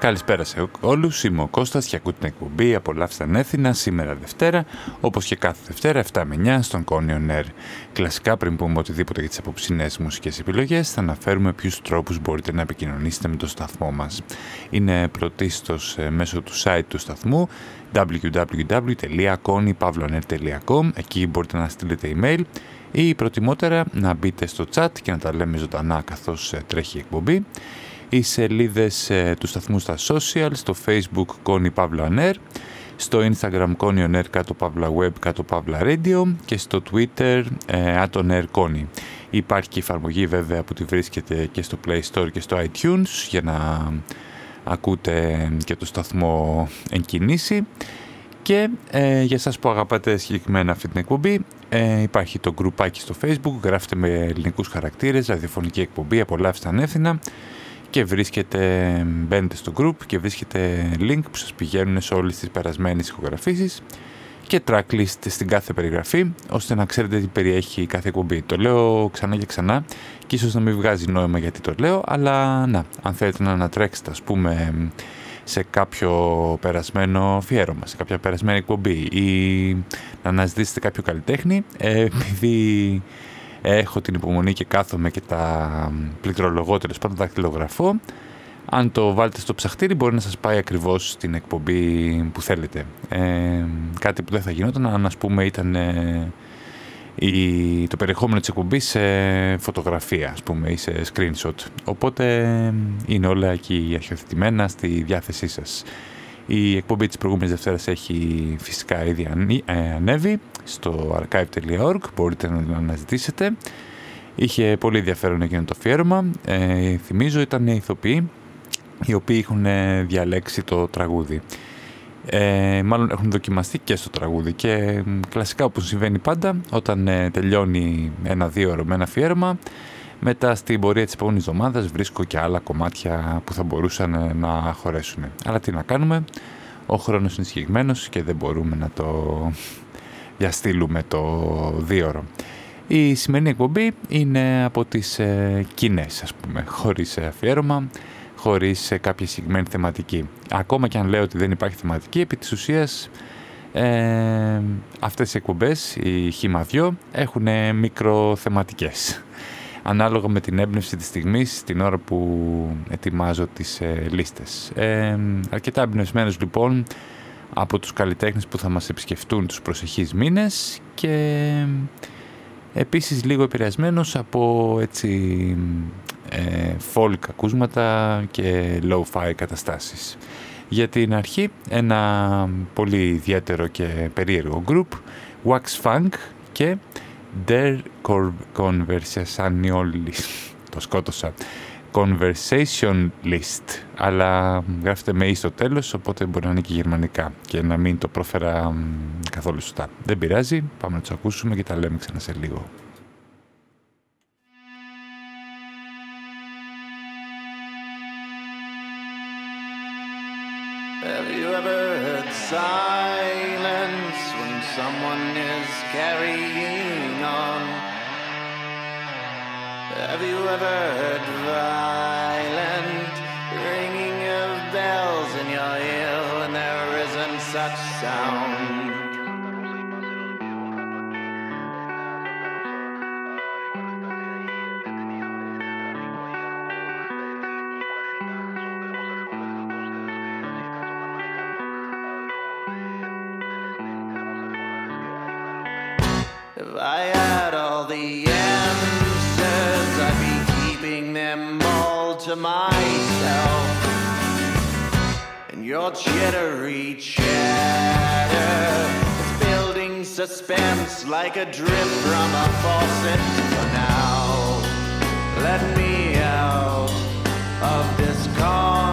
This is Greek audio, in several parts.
Καλησπέρα σε όλους, είμαι ο Κώστας και ακούτε την εκπομπή «Απολαύστε ανέθινα» σήμερα Δευτέρα, όπως και κάθε Δευτέρα 7 με 9 στον Κόνιο Νέρ. Κλασικά πριν πούμε οτιδήποτε για τις απόψινές μουσικές επιλογές, θα αναφέρουμε ποιους τρόπους μπορείτε να επικοινωνήσετε με το σταθμό μας. Είναι πρωτίστως ε, μέσω του site του σταθμού www.konypavloner.com Εκεί μπορείτε να στείλετε email ή προτιμότερα να μπείτε στο chat και να τα λέμε ζωντανά καθώς ε, τρέχει η εκπομπή οι σελίδες ε, του σταθμού στα social, στο facebook Connie Pavla Aner, στο instagram Connie Oner κάτω Pavla Web κάτω Pavla Radio και στο twitter ε, Atoner Connie. Υπάρχει και η εφαρμογή βέβαια που τη βρίσκεται και στο Play Store και στο iTunes για να ακούτε και το σταθμό εν κινήσει. Και ε, για σας που αγαπάτε συγκεκριμένα αυτή την εκπομπή ε, υπάρχει το γκρουπάκι στο facebook, γράφετε με ελληνικούς χαρακτήρες, ραδιοφωνική εκπομπή, απολαύστε ανεύθυνα και βρίσκεται, μπαίνετε στο group και βρίσκεται link που σας πηγαίνουν σε όλες τις περασμένες ηχογραφήσεις και tracklist στην κάθε περιγραφή, ώστε να ξέρετε τι περιέχει κάθε εκπομπή. Το λέω ξανά και ξανά και ίσως να μην βγάζει νόημα γιατί το λέω, αλλά να, αν θέλετε να ανατρέξετε ας πούμε σε κάποιο περασμένο αφιέρωμα, σε κάποια περασμένη εκπομπή ή να αναζητήσετε κάποιο καλλιτέχνη, ε, επειδή έχω την υπομονή και κάθομαι και τα πληκτρολογώ τέλος πάντων δακτυλογραφώ. Αν το βάλετε στο ψαχτήρι μπορεί να σας πάει ακριβώς στην εκπομπή που θέλετε. Ε, κάτι που δεν θα γινόταν αν ας πούμε ήταν ε, η, το περιεχόμενο της εκπομπής σε φωτογραφία ας πούμε ή σε screenshot. Οπότε είναι όλα εκεί αρχιοθετημένα στη διάθεσή σας. Η εκπομπή της προηγούμενης Δευτέρας έχει φυσικά ήδη ε, ανέβει στο archive.org, μπορείτε να την αναζητήσετε. Είχε πολύ ενδιαφέρον εκείνο το αφιέρωμα. Ε, θυμίζω ήταν οι ηθοποιοί οι οποίοι έχουν διαλέξει το τραγούδι. Ε, μάλλον έχουν δοκιμαστεί και στο τραγούδι και κλασικά όπως συμβαίνει πάντα όταν ε, τελειώνει ένα-δύο ώρο με ένα αφιέρωμα μετά στην πορεία της επόμενης εβδομάδας βρίσκω και άλλα κομμάτια που θα μπορούσαν ε, να χωρέσουν. Αλλά τι να κάνουμε, ο χρόνος είναι συγκεκριμένος και δεν μπορούμε να το διαστήλουμε το δίωρο. Η σημερινή εκπομπή είναι από τις ε, κοινές, ας πούμε, χωρίς αφιέρωμα, χωρίς ε, κάποια συγκεκριμένη θεματική. Ακόμα και αν λέω ότι δεν υπάρχει θεματική, επί της ουσίας ε, αυτές οι εκπομπές, οι χήμα έχουν μικροθεματικές ανάλογα με την έμπνευση της στιγμής την ώρα που ετοιμάζω τις ε, λίστες. Ε, αρκετά εμπνευσμένος λοιπόν από τους καλλιτέχνες που θα μας επισκεφτούν τους προσεχείς μήνες και επίσης λίγο επηρεασμένος από έτσι ε, folk ακούσματα και low-fi καταστάσεις. Για την αρχή ένα πολύ ιδιαίτερο και περίεργο group, Wax Funk και Der Conversationalist. Το σκότωσα. Conversation List. Αλλά γράφεται με «η» στο τέλος, οπότε μπορεί να είναι και γερμανικά και να μην το πρόφερα καθόλου σωστά. Δεν πειράζει, πάμε να τους ακούσουμε και τα λέμε ξανά σε λίγο. Have you ever heard silence when someone is carrying on? Have you ever heard violence? To myself and your jittery chatter is building suspense like a drip from a faucet. For now, let me out of this conversation.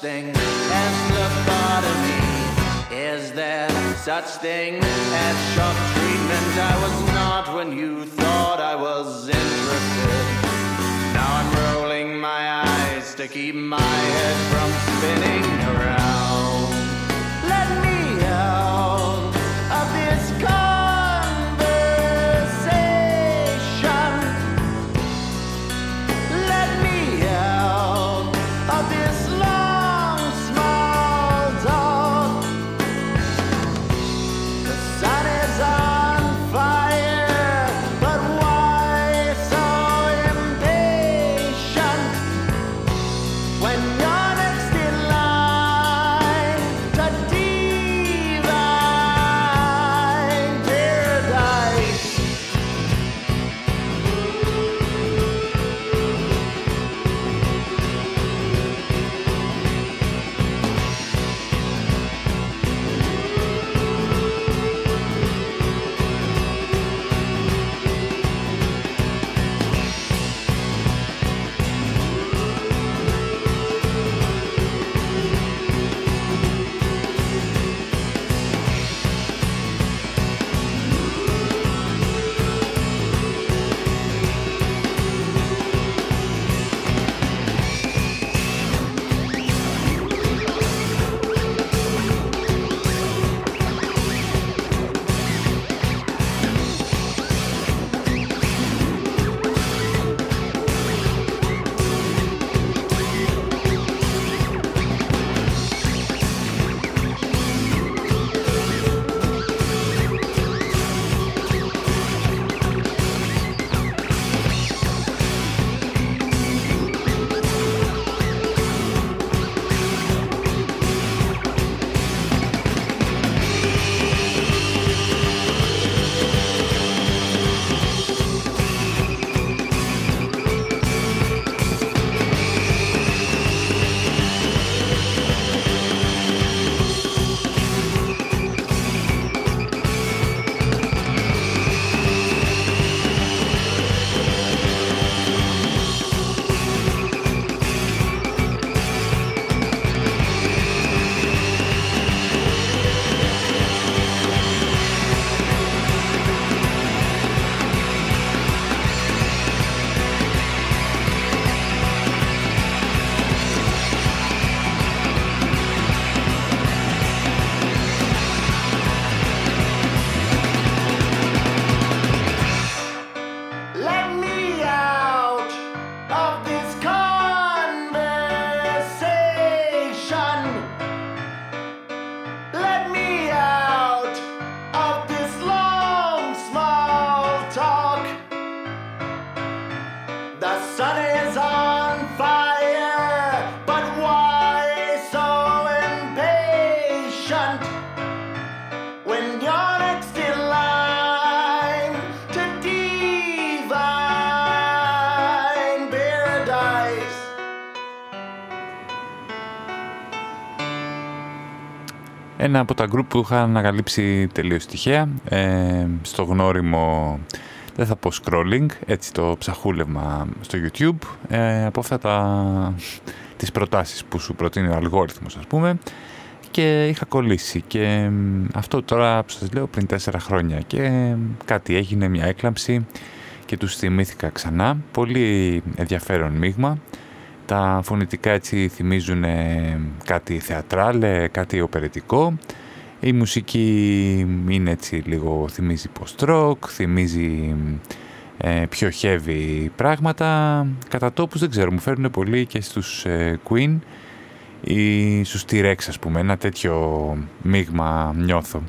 Thing as lobotomy? Is there such thing as shock treatment? I was not when you thought I was interested. Now I'm rolling my eyes to keep my head from spinning around. Let me out of this car. Ένα από τα γκρουπ που είχα ανακαλύψει τελείως τυχαία, ε, στο γνώριμο, δεν θα πω scrolling, έτσι το ψαχούλευμα στο YouTube, ε, από αυτά τα, τις προτάσεις που σου προτείνει ο αλγόριθμος ας πούμε, και είχα κολλήσει. Και αυτό τώρα που σας λέω πριν τέσσερα χρόνια και κάτι έγινε μια έκλαμψη και τους θυμήθηκα ξανά, πολύ ενδιαφέρον μείγμα τα φωνητικά έτσι θυμίζουν κάτι θεατράλ, κάτι οπερετικό. Η μουσική είναι έτσι λίγο θυμίζει post-rock, θυμίζει ε, πιο heavy πράγματα. Κατά τόπους δεν ξέρω, μου φέρνουν πολύ και στους ε, Queen ή στους T-Rex ας πούμε, ένα τέτοιο μείγμα νιώθω.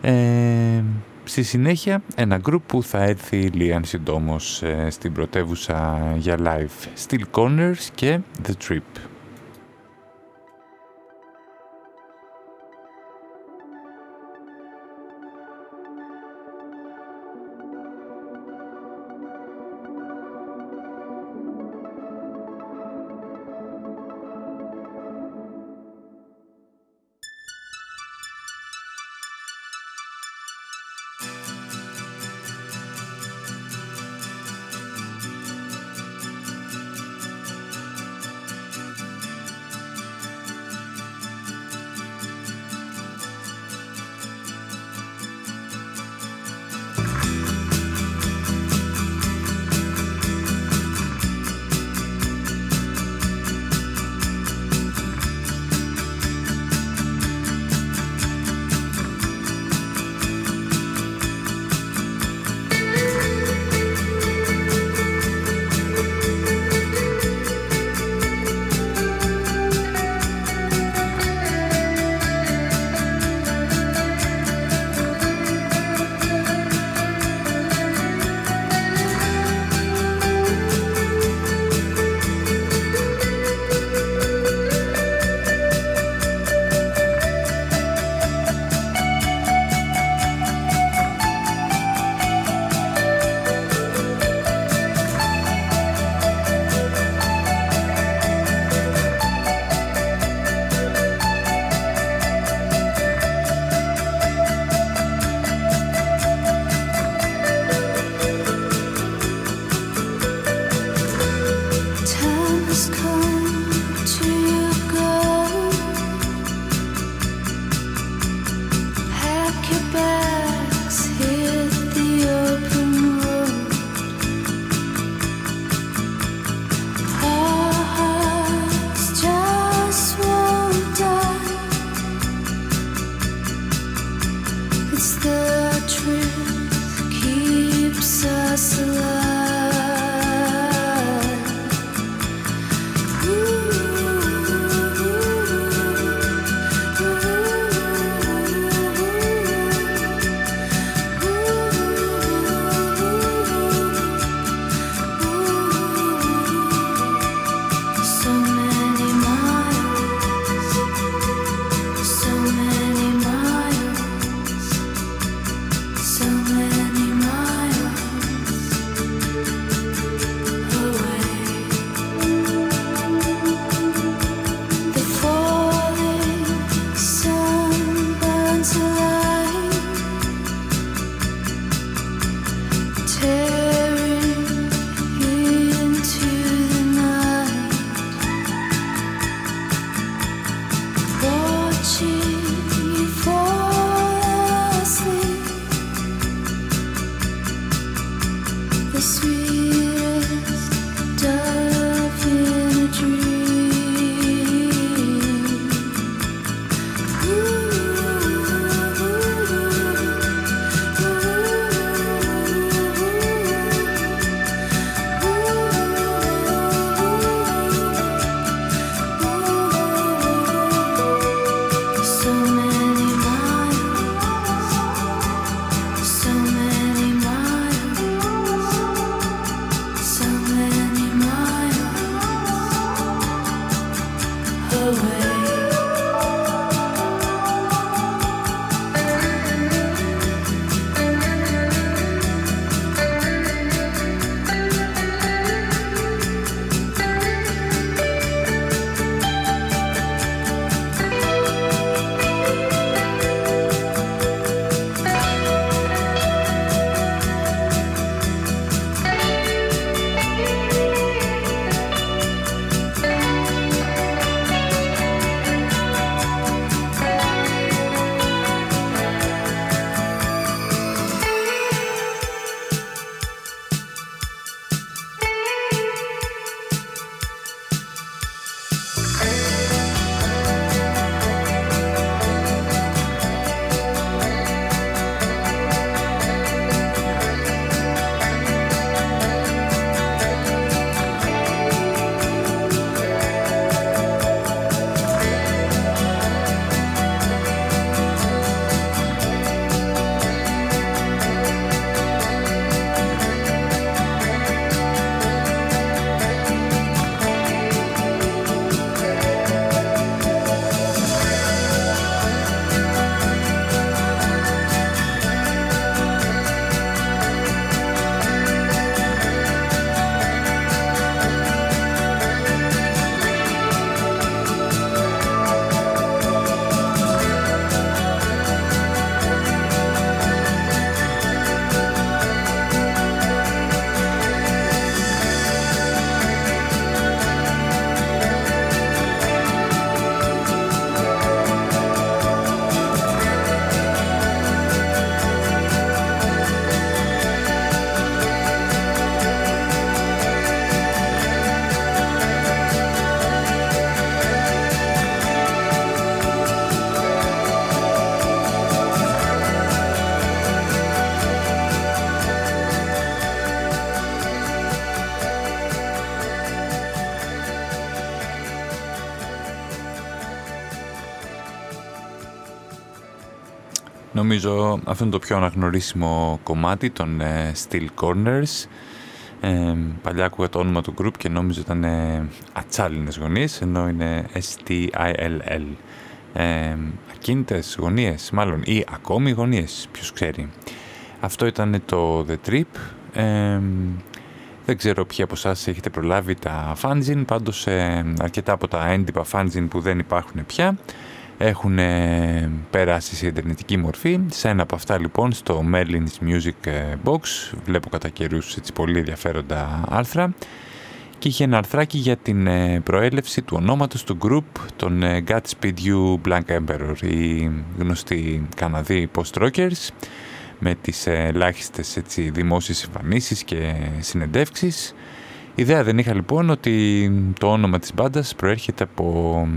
Ε, Στη συνέχεια ένα group που θα έρθει λίγαν συντόμως ε, στην πρωτεύουσα για live Steel Corners και The Trip. Νομίζω αυτό είναι το πιο αναγνωρίσιμο κομμάτι των ε, Steel Corners. Ε, παλιά ακούγα το όνομα του group και νόμιζα ήταν ε, ατσάλινες γωνίες, ενώ είναι S-T-I-L-L. Ε, ακίνητες γωνίες, μάλλον, ή ακόμη γωνίες, ποιος ξέρει. Αυτό ήταν το The Trip. Ε, δεν ξέρω ποιοι από εσάς έχετε προλάβει τα fanzine, πάντως ε, αρκετά από τα έντυπα fanzine που δεν υπάρχουν πια έχουν περάσει σε ιντερνετική μορφή. Σε ένα από αυτά λοιπόν στο Merlin's Music ε, Box βλέπω κατά καιρούς έτσι, πολύ ενδιαφέροντα άρθρα και είχε ένα αρθράκι για την ε, προέλευση του ονόματος του group των ε, Godspeed You Black Emperor οι γνωστοί Καναδοί post-rockers με τις ελάχιστες έτσι, δημόσιες εμφανίσεις και συνεντεύξεις. Ιδέα δεν είχα λοιπόν ότι το όνομα της μπάντας προέρχεται από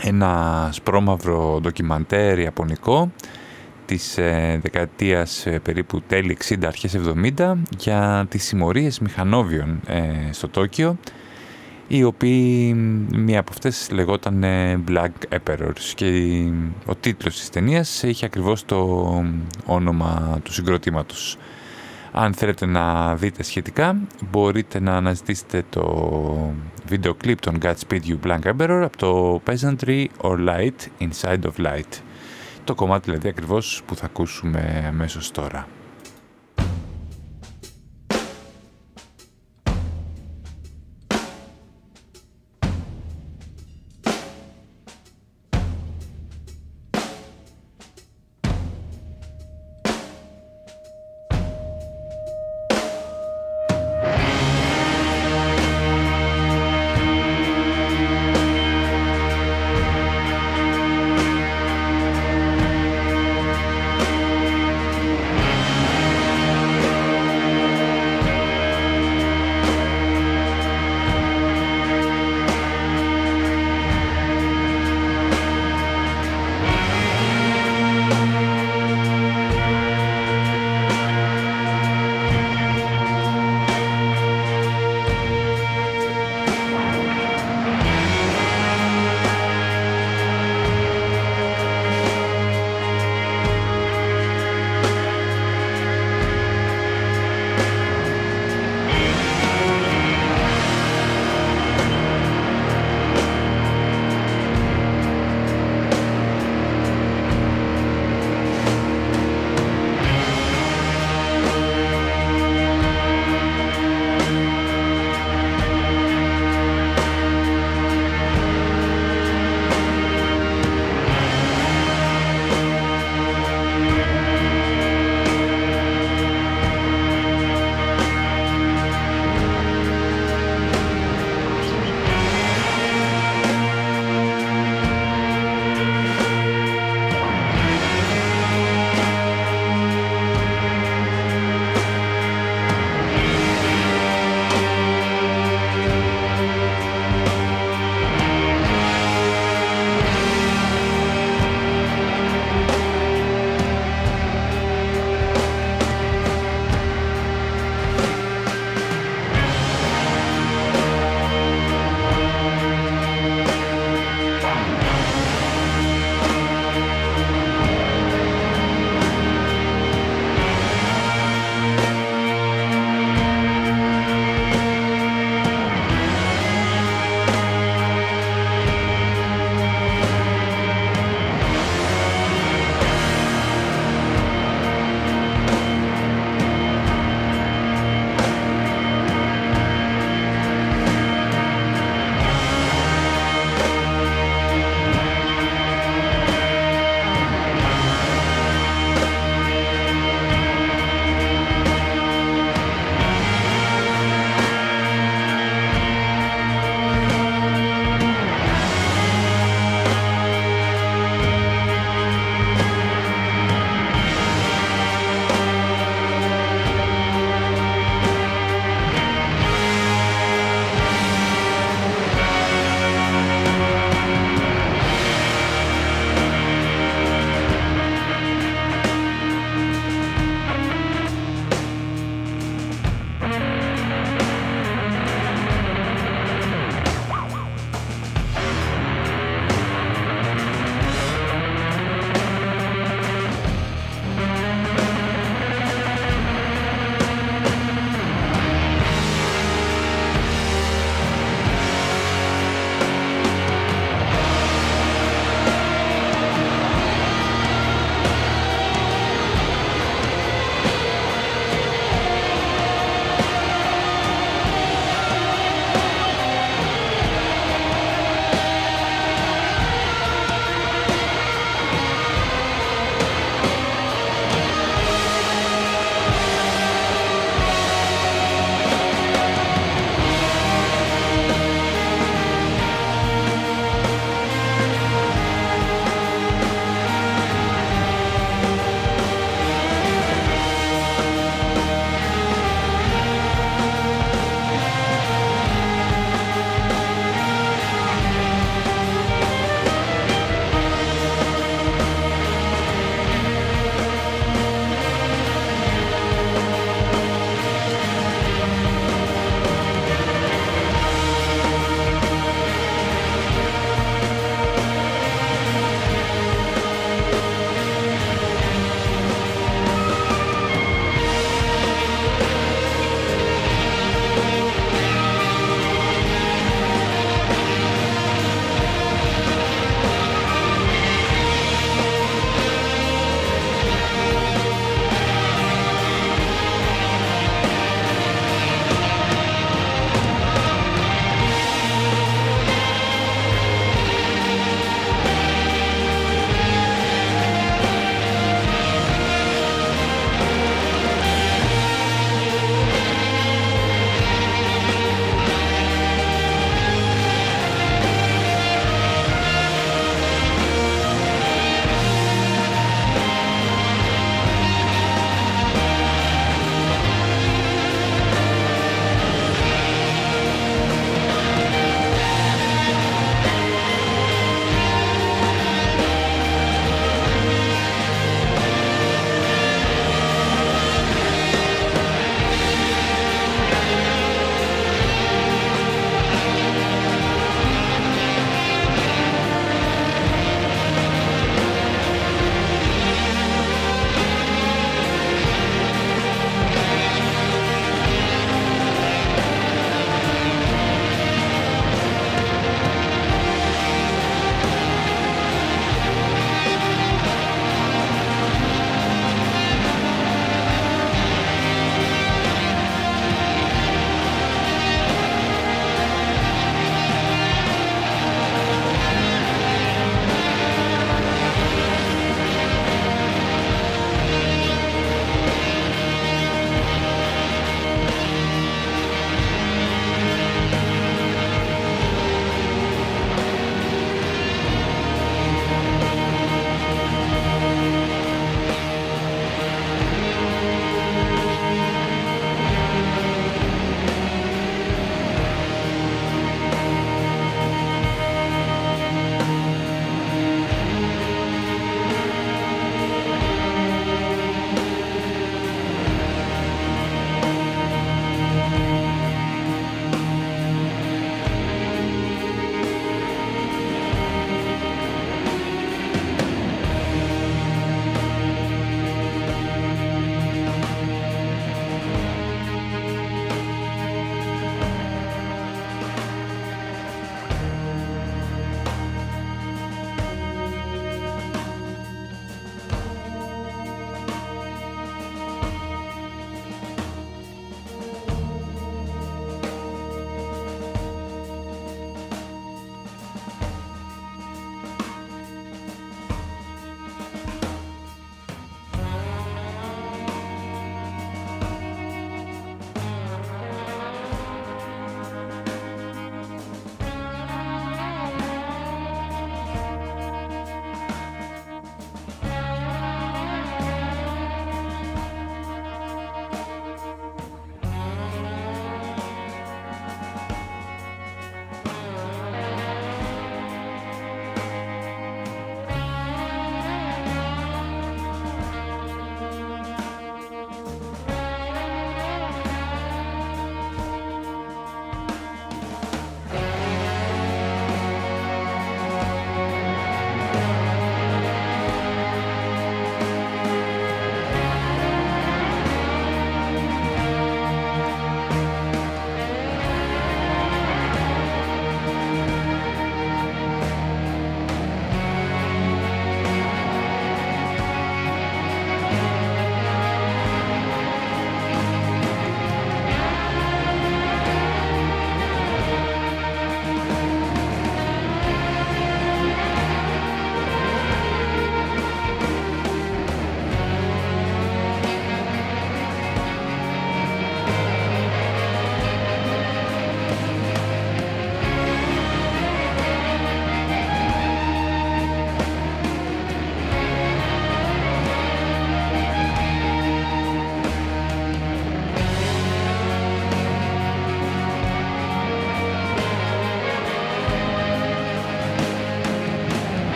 ένα σπρώμαυρο ντοκιμαντέρ ιαπωνικό της ε, δεκαετίας ε, περίπου τέλη 60 αρχές 70 για τις συμμορίες μηχανόβιων ε, στο Τόκιο οι οποίοι μία από αυτές λεγόταν Black Emperors και ο τίτλος της ταινίας είχε ακριβώς το όνομα του συγκροτήματος. Αν θέλετε να δείτε σχετικά, μπορείτε να αναζητήσετε το βίντεο κλιπ των Godspeed You Blank Emperor από το Peasantry or Light Inside of Light. Το κομμάτι δηλαδή ακριβώς που θα ακούσουμε αμέσως τώρα.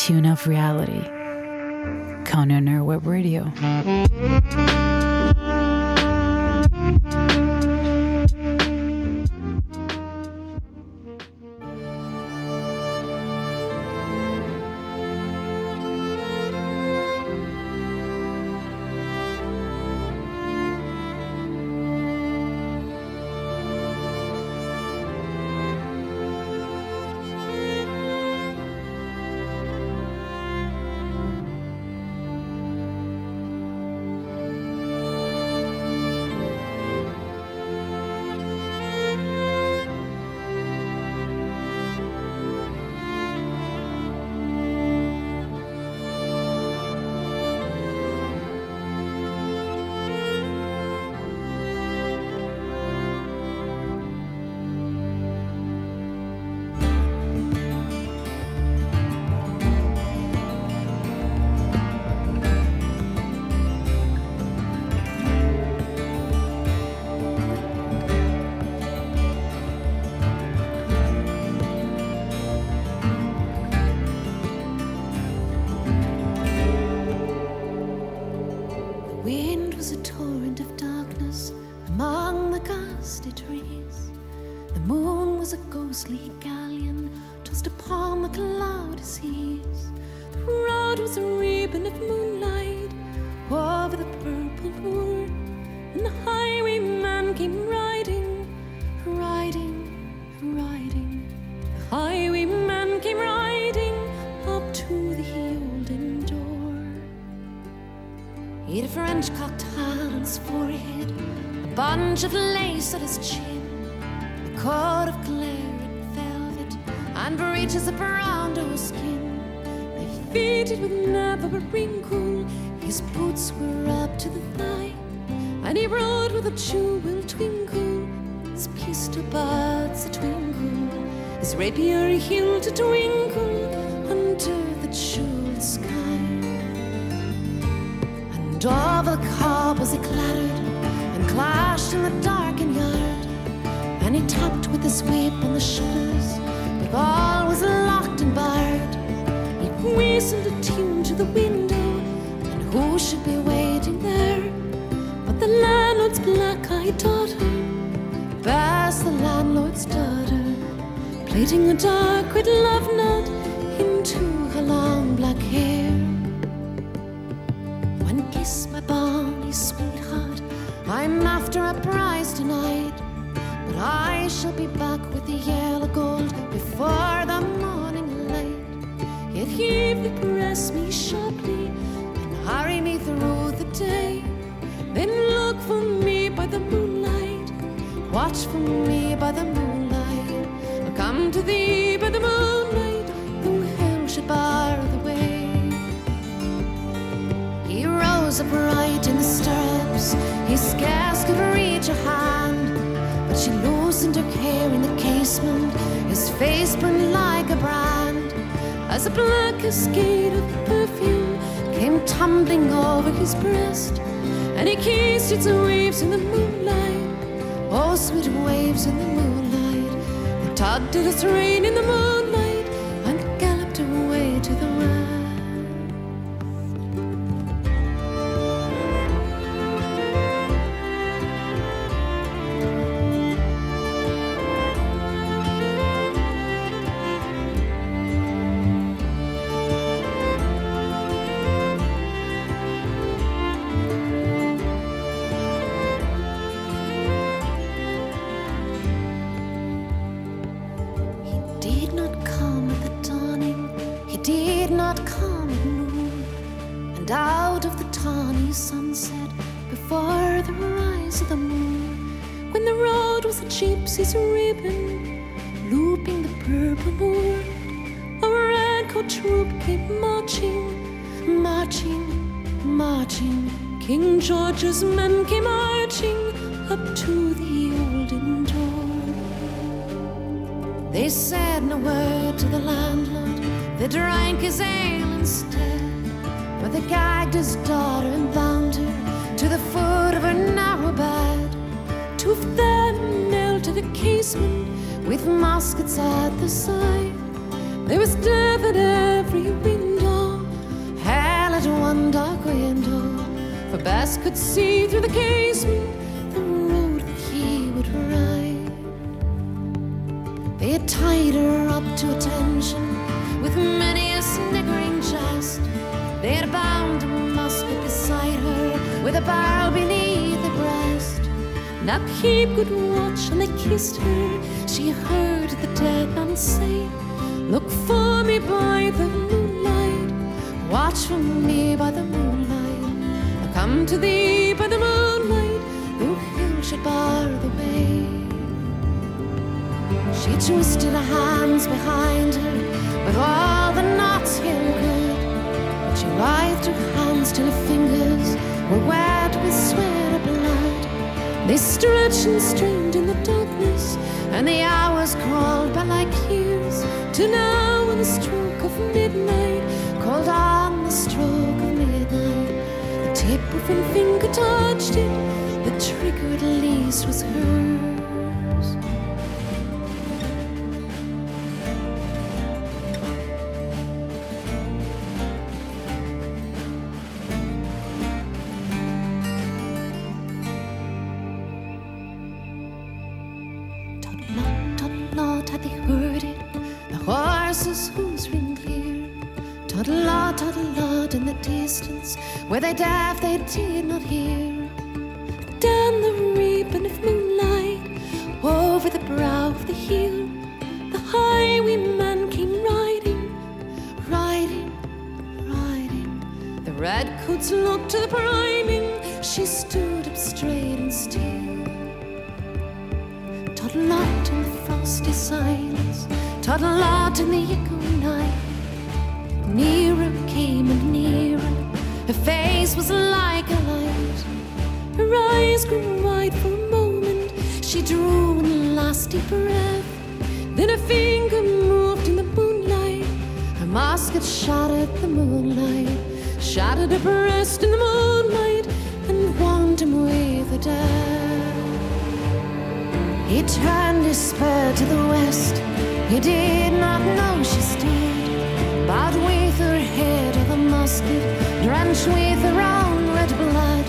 tune of reality. Conan Web Radio. French cocked Hans' forehead, a bunch of lace at his chin, a coat of claret velvet, and breeches of brown skin. They fitted with never a wrinkle, his boots were up to the thigh, and he rode with a jewel twinkle, his pistol buds a twinkle, his rapier hilt a twinkle. door of the car was it clattered and clashed in the darkened yard. And he tapped with his whip on the shutters, but all was locked and barred. He whistled a tune to the window, and who should be waiting there? But the landlord's black-eyed daughter. past the landlord's daughter, pleading the dark with love. yellow gold before the morning light. Yet he would caress me sharply and hurry me through the day. Then look for me by the moonlight, watch for me by the moonlight. I'll come to thee by the moonlight, though hell should bar the way. He rose upright in the stirrups, he scarce could reach a hand. She loosened her hair in the casement, his face burned like a brand. As a black cascade of perfume came tumbling over his breast, and he kissed its waves in the moonlight. Oh, sweet waves in the moonlight, that tugged at its rain in the moonlight. Now keep good watch, and they kissed her. She heard the dead man say, Look for me by the moonlight, watch for me by the moonlight. I come to thee by the moonlight, though hill should bar the way. She twisted her hands behind her, with all the knots in good. But she writhed her hands till her fingers were wet with sweat. They stretched and strained in the darkness, and the hours crawled by like years. To now, when the stroke of midnight called on the stroke of midnight, the tip of her finger touched it, the trigger at least was hers. Where they deaf they did not hear. Down the ribbon of moonlight, over the brow of the hill, the highwayman came riding, riding, riding. The redcoats looked to the priming. She stood up straight and still. Toddlot in the frosty silence, toddlot in the echoing night. Nearer face was like a light. Her eyes grew wide for a moment, she drew one last deep breath. Then her finger moved in the moonlight, her musket shot at the moonlight, at her breast in the moonlight, and warmed him with a death. He turned his spur to the west. He did not know she stayed. Bowed with her head of the musket, drenched with her own red blood.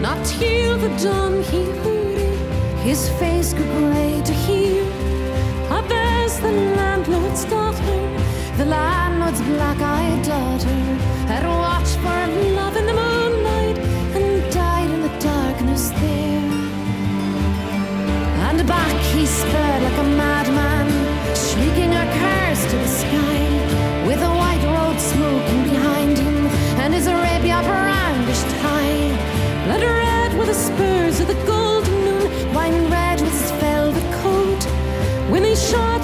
Not till the dawn he heard it. His face grew grey to hear. Abess, the landlord's daughter, the landlord's black-eyed daughter, had watched for love in the moonlight and died in the darkness there. And back he sped like a madman, shrieking a curse to the sky,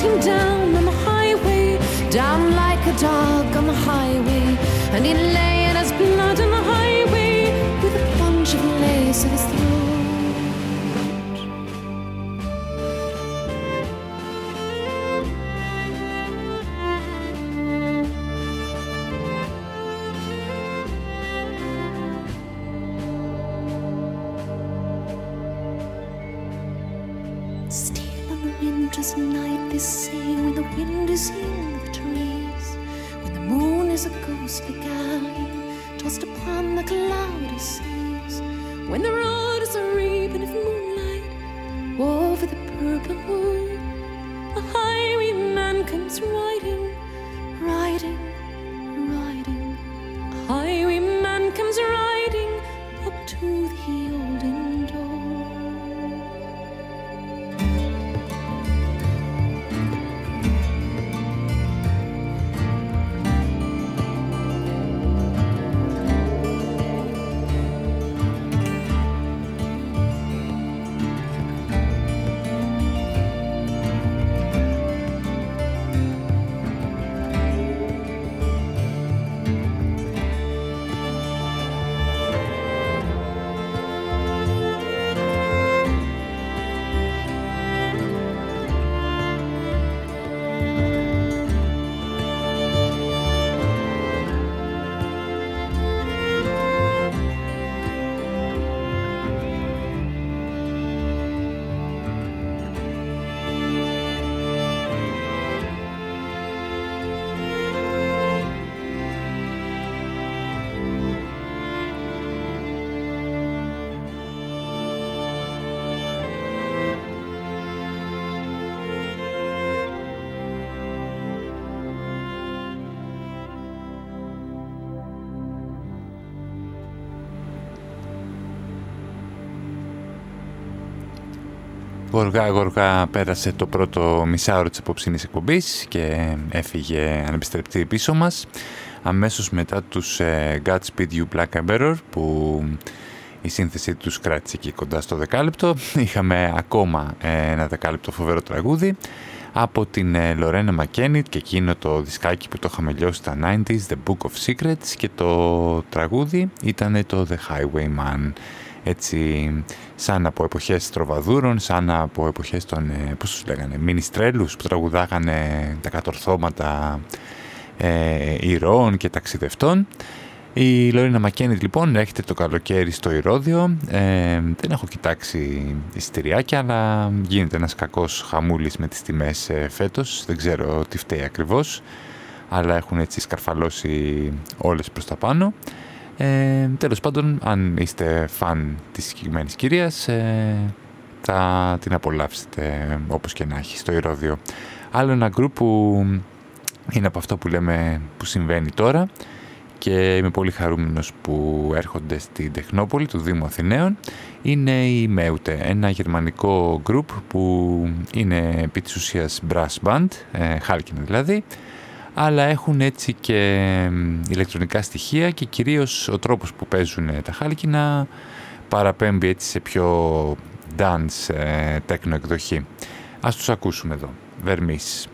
him down on the highway, down like a dog on the highway, and he lay in his blood on the highway, with a bunch of lace at his to the olden door. Γοργά γοργά πέρασε το πρώτο μισάωρο της απόψινής εκπομπής και έφυγε ανεπιστρεπτή πίσω μας. Αμέσως μετά τους ε, Godspeed You Black Emperor που η σύνθεση τους κράτησε εκεί κοντά στο δεκάλεπτο. Είχαμε ακόμα ε, ένα δεκάλεπτο φοβερό τραγούδι από την ε, Λορένα Μακένιτ και εκείνο το δισκάκι που το είχαμε λιώσει στα 90s, The Book of Secrets και το τραγούδι ήταν το The Highwayman έτσι σαν από εποχές τροβαδούρων, σαν από εποχές των, ε, πώς τους λέγανε, μινιστρέλους που τραγουδάγανε τα κατορθώματα ε, ηρώων και ταξιδευτών. Η Λόρινα Μακένιτ λοιπόν έρχεται το καλοκαίρι στο Ηρώδιο. Ε, δεν έχω κοιτάξει εισιτηριάκια, αλλά γίνεται ένας κακός χαμούλης με τις τιμές ε, φέτος. Δεν ξέρω τι φταίει ακριβώς, αλλά έχουν έτσι σκαρφαλώσει όλες προς τα πάνω. Ε, τέλος πάντων, αν είστε φαν της συγκεκριμένης κυρίας, ε, θα την απολαύσετε όπως και να έχει στο Ηρώδιο. Άλλο ένα γκρουπ που είναι από αυτό που λέμε που συμβαίνει τώρα και είμαι πολύ χαρούμενος που έρχονται στην Τεχνόπολη του Δήμου Αθηναίων είναι η Μέουτε, ένα γερμανικό γκρουπ που είναι επί της ουσίας brass band, ε, δηλαδή αλλά έχουν έτσι και ηλεκτρονικά στοιχεία και κυρίως ο τρόπος που παίζουν τα χάλκινα παραπέμπει έτσι σε πιο dance ε, τέκνο εκδοχή. Ας τους ακούσουμε εδώ. Vermis.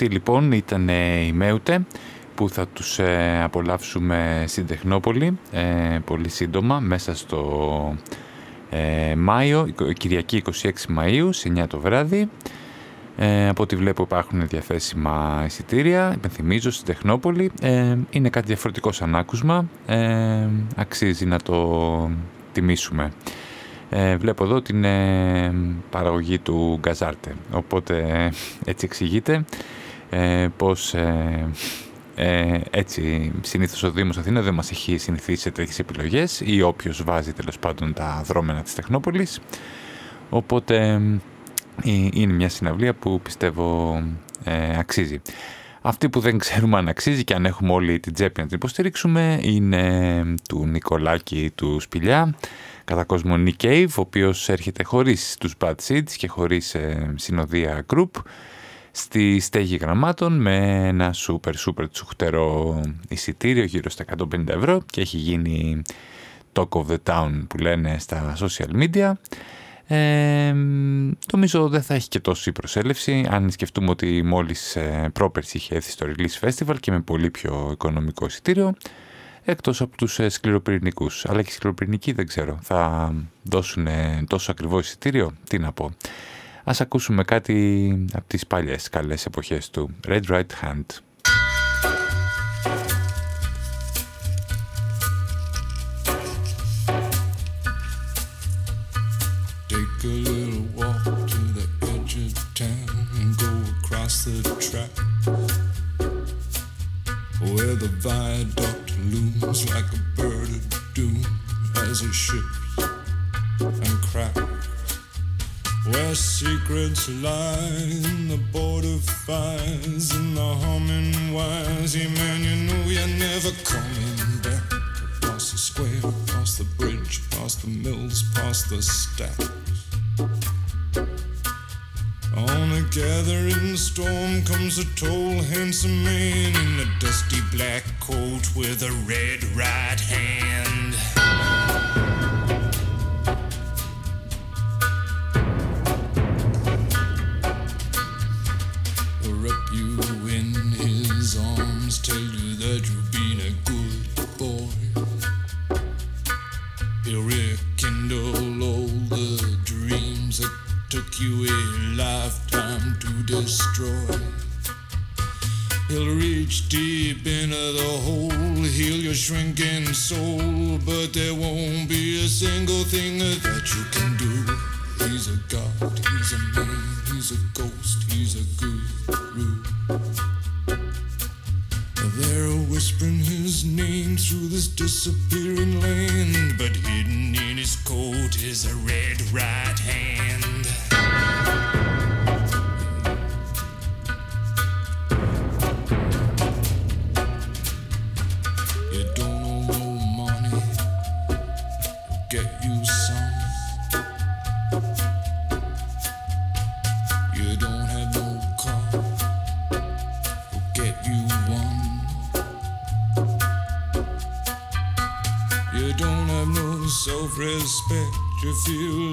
Αυτή λοιπόν ήταν η Μέουτε που θα τους ε, απολαύσουμε στην Τεχνόπολη ε, πολύ σύντομα μέσα στο ε, Μάιο, Κυριακή 26 Μαΐου, σε 9 το βράδυ. Ε, από ό,τι βλέπω υπάρχουν διαθέσιμα εισιτήρια, υπενθυμίζω στην Τεχνόπολη. Ε, είναι κάτι διαφορετικό σαν άκουσμα, ε, αξίζει να το τιμήσουμε. Ε, βλέπω εδώ την ε, παραγωγή του Γκαζάρτε, οπότε έτσι εξηγείται πως ε, έτσι, συνήθως ο Δήμος Αθήνα δεν μας έχει συνηθίσει σε τέτοιες επιλογές ή όποιος βάζει τέλος πάντων τα δρόμενα της Τεχνόπολης. Οπότε είναι μια συναυλία που πιστεύω ε, αξίζει. Αυτή που δεν ξέρουμε αν αξίζει και αν έχουμε όλη την τσέπη να την υποστηρίξουμε είναι του Νικολάκη του Σπηλιά, κατά κόσμο Nick Cave, ο οποίος έρχεται χωρίς τους Bad Seeds και χωρίς ε, συνοδεία group στη στέγη γραμμάτων με ένα super super τσουχτερό εισιτήριο γύρω στα 150 ευρώ και έχει γίνει talk of the town που λένε στα social media. Ε, νομίζω δεν θα έχει και τόση προσέλευση αν σκεφτούμε ότι μόλις ε, πρόπερση είχε έρθει στο Release Festival και με πολύ πιο οικονομικό εισιτήριο εκτός από τους ε, σκληροπυρηνικούς αλλά και οι σκληροπυρηνικοί δεν ξέρω θα δώσουν τόσο ακριβό εισιτήριο τι να πω Ας ακούσουμε κάτι από τις παλιές καλές εποχές του Red Right Hand. In the border fires and the humming wires. Yeah, man, you know you're never coming back. Across the square, across the bridge, past the mills, past the stacks. On a gathering storm comes a tall, handsome man in a You.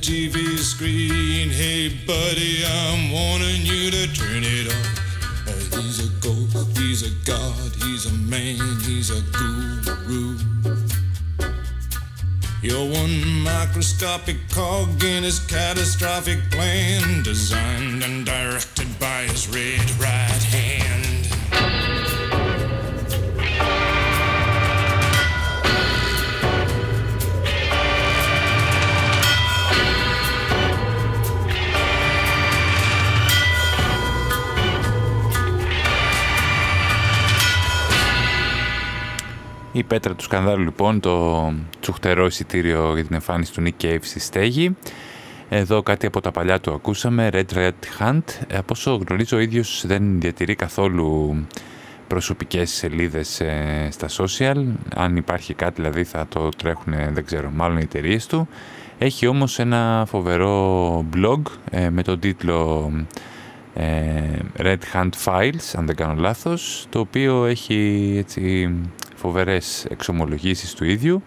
TV screen. Hey, buddy, I'm warning you to turn it off. Uh, he's a god, he's a god, he's a man, he's a guru. You're one microscopic cog in his catastrophic plan πέτρα του σκανδάλου λοιπόν το τσουχτερό εισιτήριο για την εμφάνιση του Nick Cave στη στέγη. Εδώ κάτι από τα παλιά του ακούσαμε, Red Red Hunt. Από όσο γνωρίζω ο ίδιος δεν διατηρεί καθόλου προσωπικές σελίδες ε, στα social. Αν υπάρχει κάτι δηλαδή θα το τρέχουν, δεν ξέρω, μάλλον οι εταιρείες του. Έχει όμως ένα φοβερό blog ε, με τον τίτλο ε, Red Hunt Files, αν δεν κάνω λάθος, το οποίο έχει έτσι φοβερές εξομολογήσεις του ίδιου,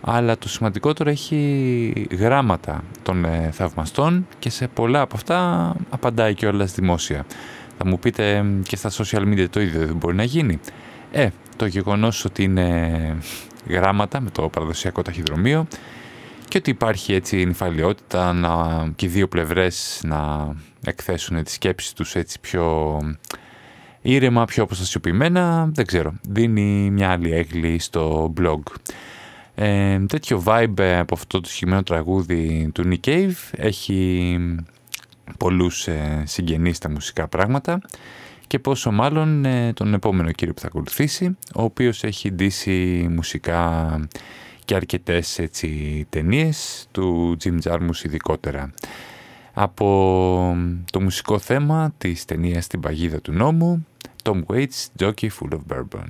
αλλά το σημαντικότερο έχει γράμματα των ε, θαυμαστών και σε πολλά από αυτά απαντάει και όλα δημόσια. Θα μου πείτε και στα social media το ίδιο δεν μπορεί να γίνει. Ε, το γεγονός ότι είναι γράμματα με το παραδοσιακό ταχυδρομείο και ότι υπάρχει έτσι νυφαλιότητα να, και οι δύο πλευρές να εκθέσουν τις σκέψεις τους έτσι πιο ήρεμα, πιο αποστασιοποιημένα, δεν ξέρω. Δίνει μια άλλη έγκλη στο blog. Ε, τέτοιο vibe από αυτό το συγκεκριμένο τραγούδι του Nick Cave έχει πολλούς ε, συγγενείς στα μουσικά πράγματα και πόσο μάλλον ε, τον επόμενο κύριο που θα ακολουθήσει ο οποίος έχει ντύσει μουσικά και αρκετές έτσι, ταινίες του Jim Jarmus ειδικότερα από το μουσικό θέμα της ταινίας «Την παγίδα του νόμου» Tom Waits, Jockey Full of Bourbon.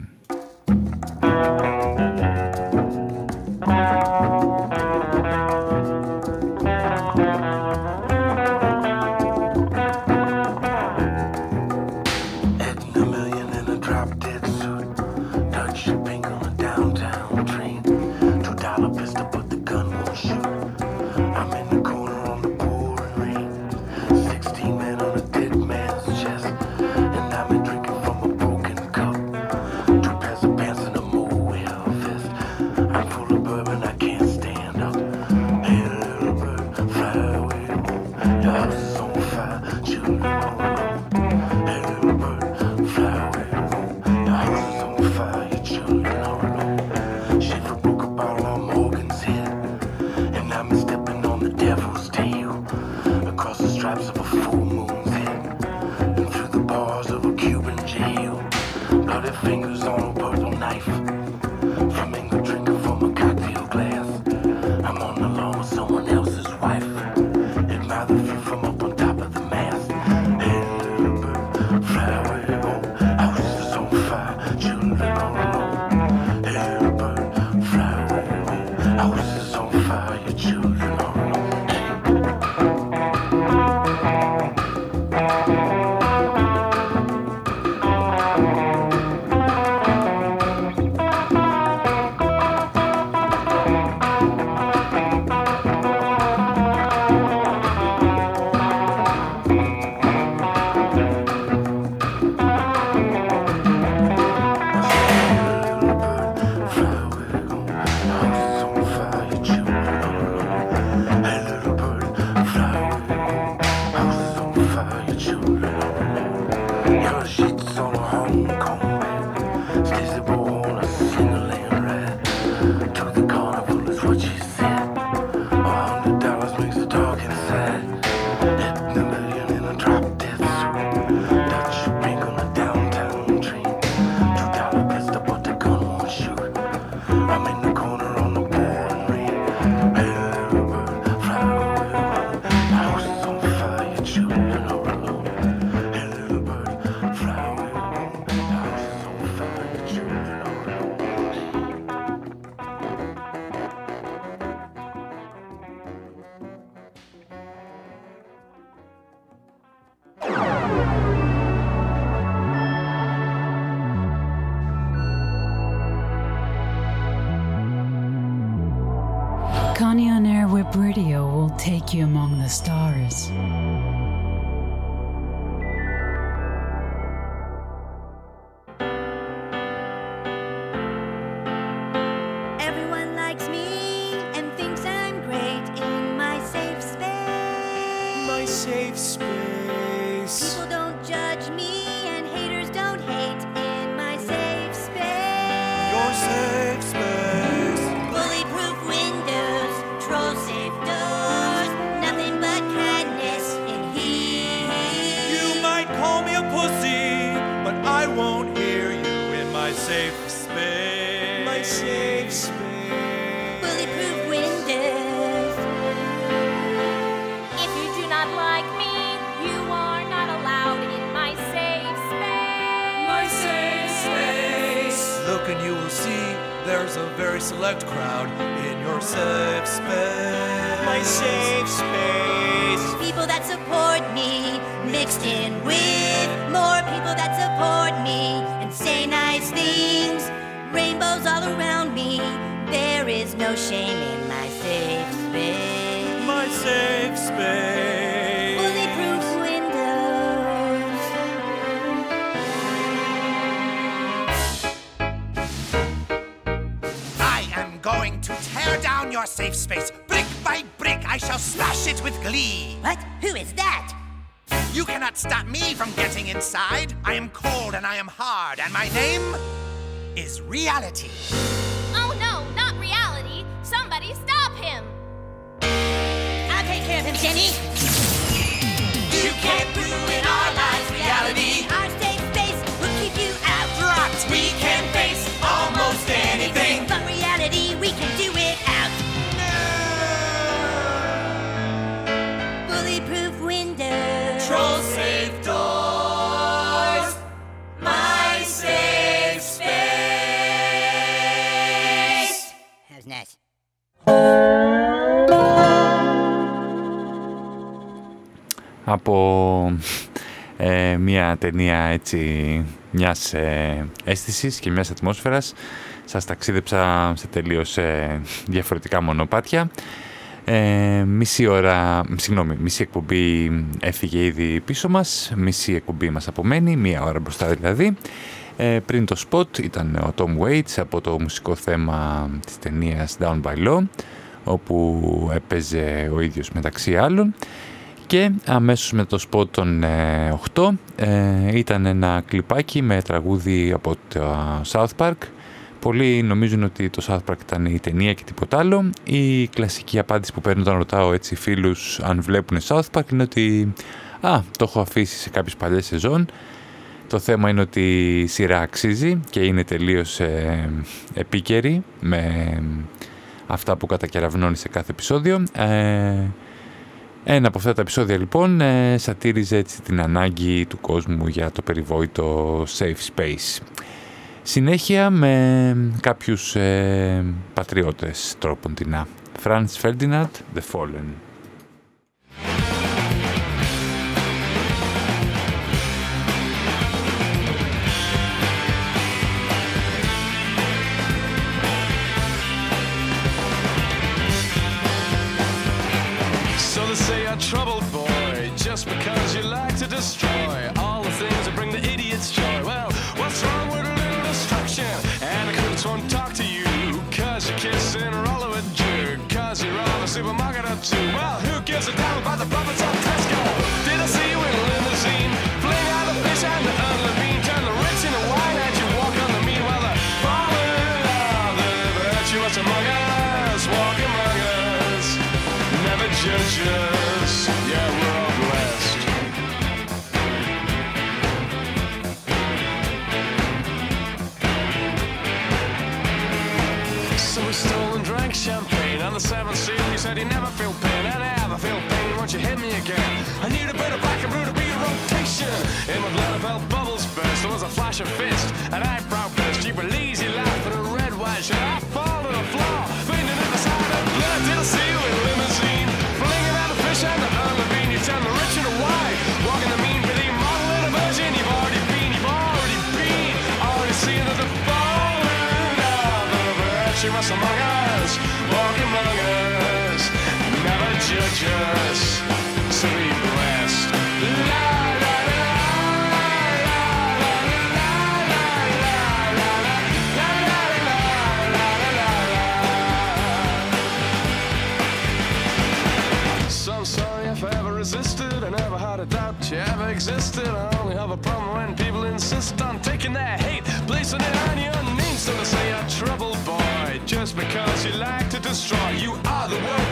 star. Safe space. Brick by brick, I shall smash it with glee. What? Who is that? You cannot stop me from getting inside. I am cold and I am hard, and my name is reality. Από ε, μια ταινία έτσι μιας ε, αίσθησης και μιας ατμόσφαιρας. Σας ταξίδεψα σε τελείως ε, διαφορετικά μονοπάτια. Ε, μισή ώρα, συγγνώμη, μισή εκπομπή έφυγε ήδη πίσω μας μισή εκπομπή μας απομένει, μία ώρα μπροστά δηλαδή. Ε, πριν το spot ήταν ο Tom Waits από το μουσικό θέμα της ταινίας Down by Law όπου έπαιζε ο ίδιος μεταξύ άλλων και αμέσως με το σποτ των ε, 8 ε, ήταν ένα κλιπάκι με τραγούδι από το South Park. Πολλοί νομίζουν ότι το South Park ήταν η ταινία και τίποτα άλλο. Η κλασική απάντηση που παίρνω όταν ρωτάω έτσι φίλους αν βλέπουν South Park είναι ότι «Α, το έχω αφήσει σε κάποιες παλιές σεζόν». Το θέμα είναι ότι η σειρά αξίζει και είναι τελείως ε, επίκαιρη με αυτά που κατακεραυνώνει σε κάθε επεισόδιο. Ε, ένα από αυτά τα επεισόδια λοιπόν ε, σατήριζε έτσι την ανάγκη του κόσμου για το περιβόητο safe space. Συνέχεια με κάποιους ε, πατριώτες τρόποντινά. Franz Ferdinand, The Fallen. Or two. Well, who gives a damn about the profits of Tesco? Did I see you in a limousine? Fling out the fish and the unlevine. Turn the rich into wine and you walk on the mean while the fallen are the virtuous among us. Walk among us. Never judge us. Yeah, we're all blessed. So we stole and drank champagne on the seventh and an onion means to say a troubled boy. Just because you like to destroy, you are the world.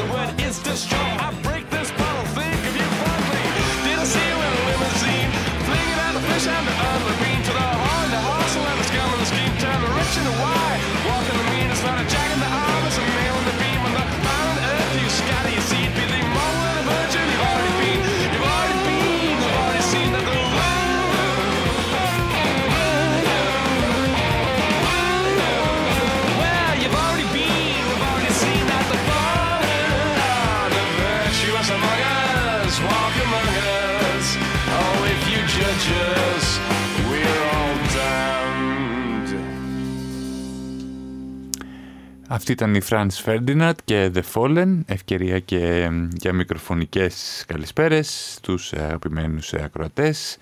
Αυτή ήταν η Franz Ferdinand και The Fallen, ευκαιρία και για μικροφωνικές καλησπέρες στους αγαπημένους ακροατές.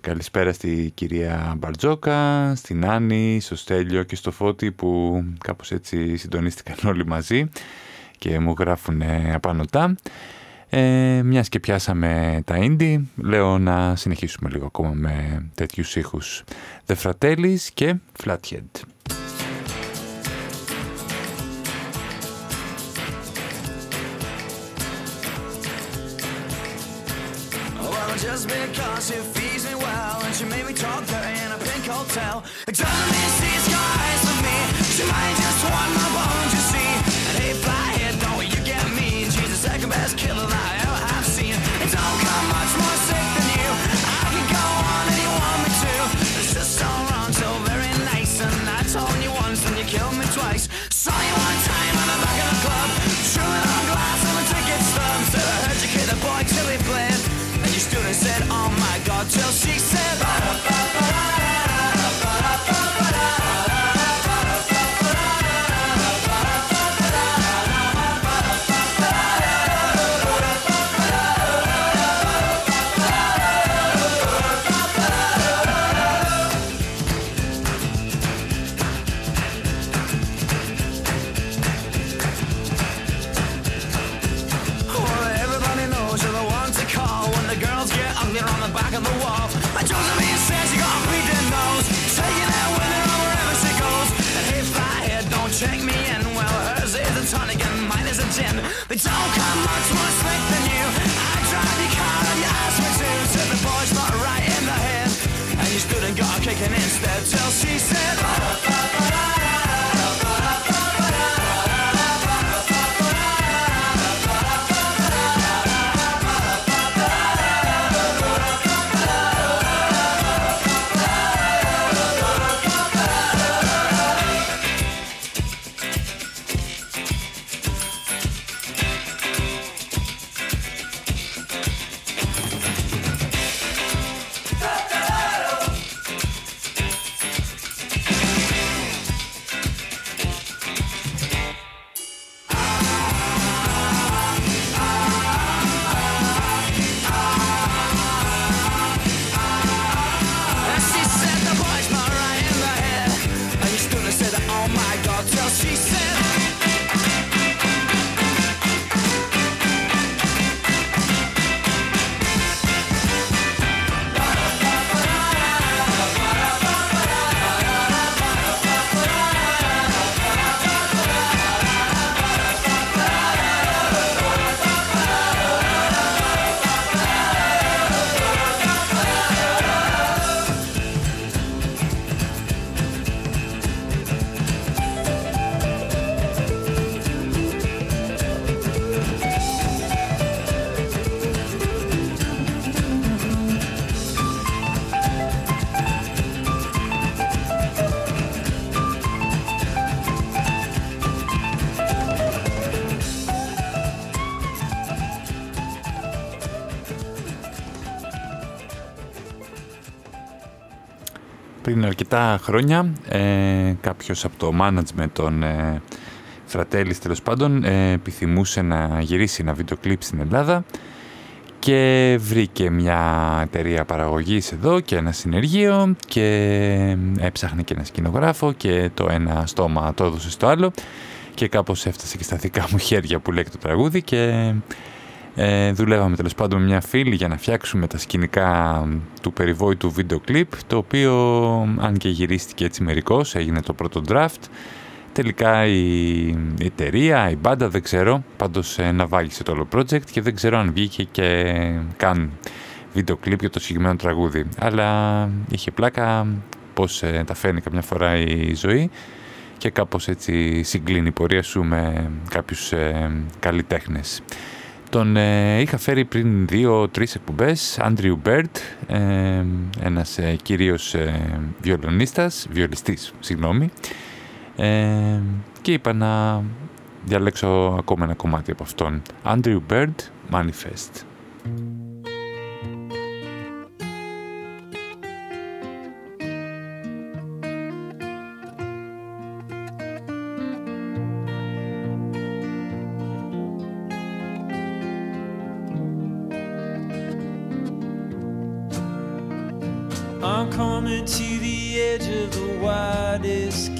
Καλησπέρα στη κυρία Μπαρτζόκα, στην Άννη, στο Στέλιο και στο Φώτη που κάπως έτσι συντονίστηκαν όλοι μαζί και μου γράφουν απανωτά. Ε, μιας και πιάσαμε τα indie, λέω να συνεχίσουμε λίγο ακόμα με τέτοιους ήχους. The Fratellis και Flathead. Because she feeds me well and she made me talk dirty in a pink hotel, it doesn't mean she's got for me. She might just want my bones, you see. And hey, flyhead, don't you get me? She's the second best killer I said, Oh my God, till she said, she said, Πριν αρκετά χρόνια ε, κάποιος από το management των ε, Φρατέλης τέλος πάντων ε, επιθυμούσε να γυρίσει ένα βίντεο κλιπ στην Ελλάδα και βρήκε μια εταιρεία παραγωγής εδώ και ένα συνεργείο και έψαχνε και ένα σκηνογράφο και το ένα στόμα το έδωσε στο άλλο και κάπως έφτασε και στα δικά μου χέρια που λέει το τραγούδι και Ε, δουλεύαμε τέλος πάντων με μια φίλη για να φτιάξουμε τα σκηνικά του περιβόητου βίντεο κλιπ, το οποίο αν και γυρίστηκε έτσι μερικώς, έγινε το πρώτο draft. Τελικά η, εταιρεία, η μπάντα, δεν ξέρω, πάντως ε, ναυάγησε το όλο project και δεν ξέρω αν βγήκε και καν βίντεο κλιπ για το συγκεκριμένο τραγούδι. Αλλά είχε πλάκα πώς ε, τα φέρνει καμιά φορά η ζωή και κάπως έτσι συγκλίνει η πορεία σου με κάποιους ε, καλλιτέχνες. Τον ε, είχα φέρει πριν δύο-τρεις εκπομπές, Andrew Bird, ε, ένας ε, κυρίως ε, βιολονίστας, βιολιστής, συγγνώμη, ε, και είπα να διαλέξω ακόμα ένα κομμάτι από αυτόν. Andrew Bird, Manifest.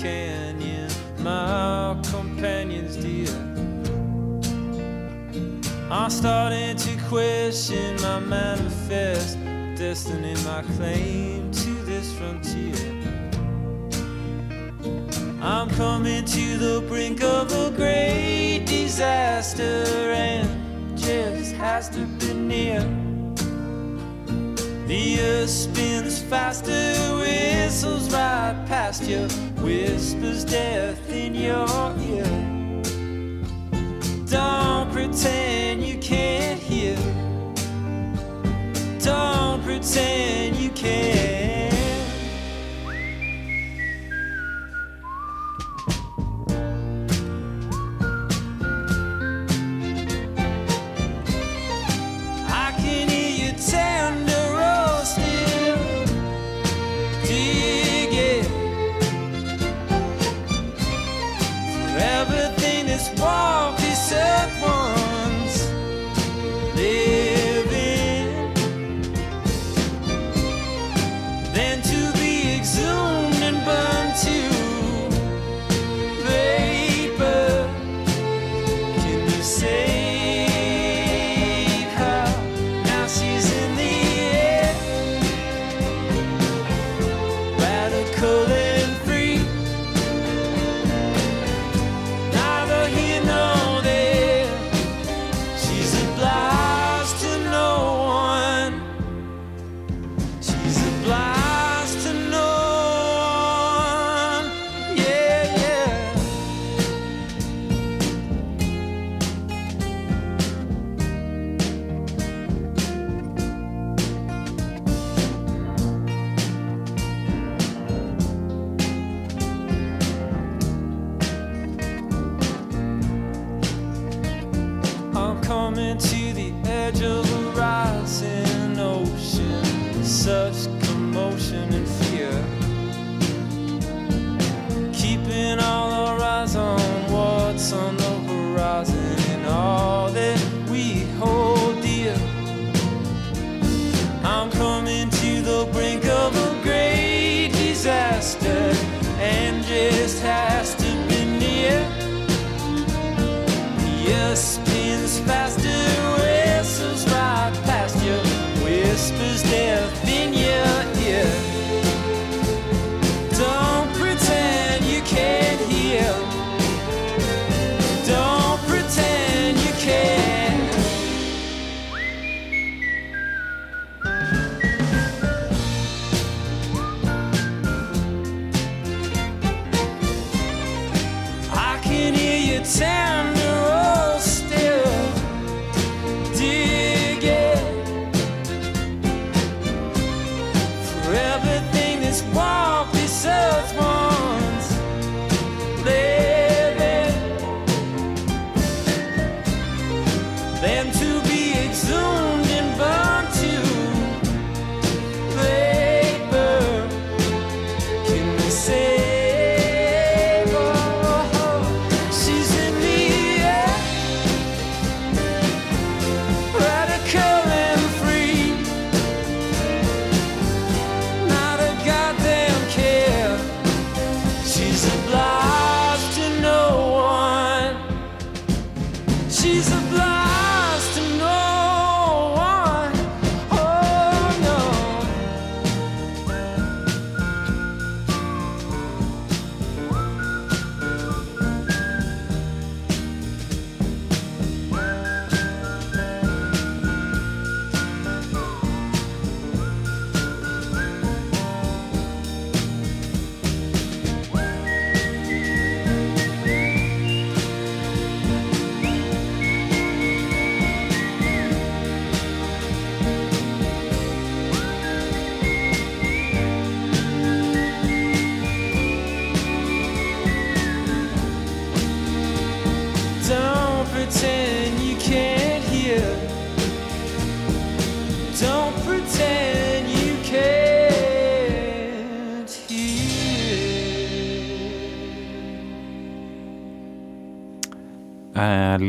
Canyon, my companions dear. I'm starting to question my manifest destiny, my claim to this frontier. I'm coming to the brink of a great disaster, and just has to be near. The earth spins faster, whistles right past you, whispers death in your ear. Don't pretend you can't hear. Don't pretend you can't.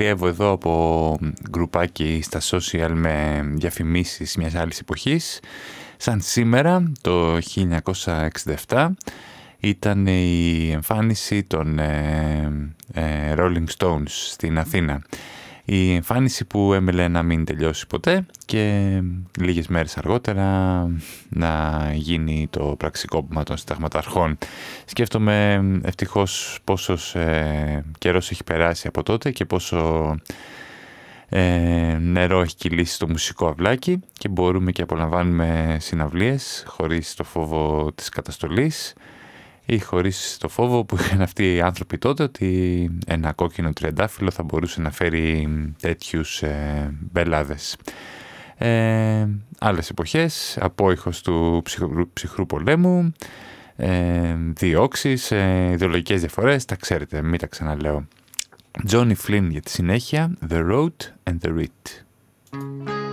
Αλλιεύω εδώ από γκρουπάκι στα social με διαφημίσεις μιας άλλης εποχής. Σαν σήμερα, το 1967, ήταν η εμφάνιση των ε, ε, Rolling Stones στην Αθήνα. Η εμφάνιση που έμελε να μην τελειώσει ποτέ και λίγες μέρες αργότερα να γίνει το πραξικόπημα των συνταγματαρχών. Σκέφτομαι ευτυχώς πόσος ε, καιρός έχει περάσει από τότε και πόσο ε, νερό έχει κυλήσει στο μουσικό αυλάκι και μπορούμε και απολαμβάνουμε συναυλίες χωρίς το φόβο της καταστολής ή χωρίς το φόβο που είχαν αυτοί οι άνθρωποι τότε ότι ένα κόκκινο τριαντάφυλλο θα μπορούσε να φέρει τέτοιους ε, μπελάδες. Ε, άλλες εποχές, απόϊχος του ψυχρού, ψυχρού πολέμου, ε, διώξεις, ε, ιδεολογικές διαφορές, τα ξέρετε, μην τα ξαναλέω. Johnny Flynn για τη συνέχεια, The Road and the Rit.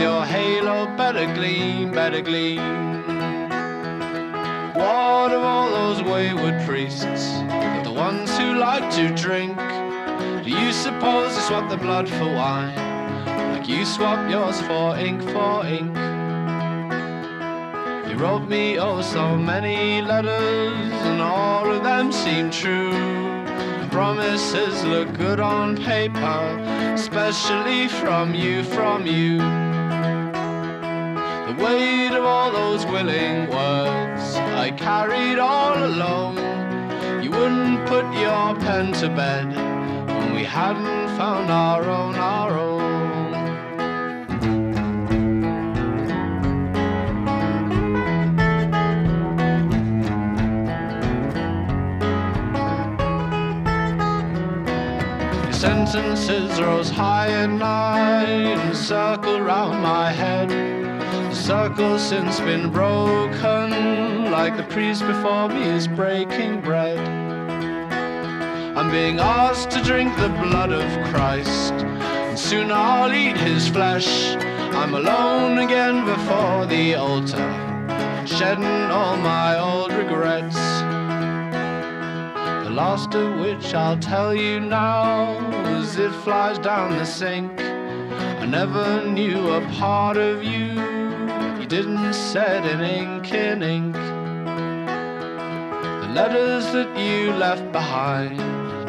Your halo better gleam, better gleam. What of all those wayward priests? The ones who like to drink. Do you suppose they swap the blood for wine? Like you swap yours for ink for ink? You wrote me oh so many letters, and all of them seem true. Promises look good on paper, especially from you, from you. The weight of all those willing words I carried all alone. You wouldn't put your pen to bed when we hadn't found our own, sentences rose high at night and circled round my head. The circle's since been broken, like the priest before me is breaking bread. I'm being asked to drink the blood of Christ, and soon I'll eat his flesh. I'm alone again before the altar, shedding all my old regrets. The last of which I'll tell you now as it flies down the sink. I never knew a part of you you didn't set in ink in ink. The letters that you left behind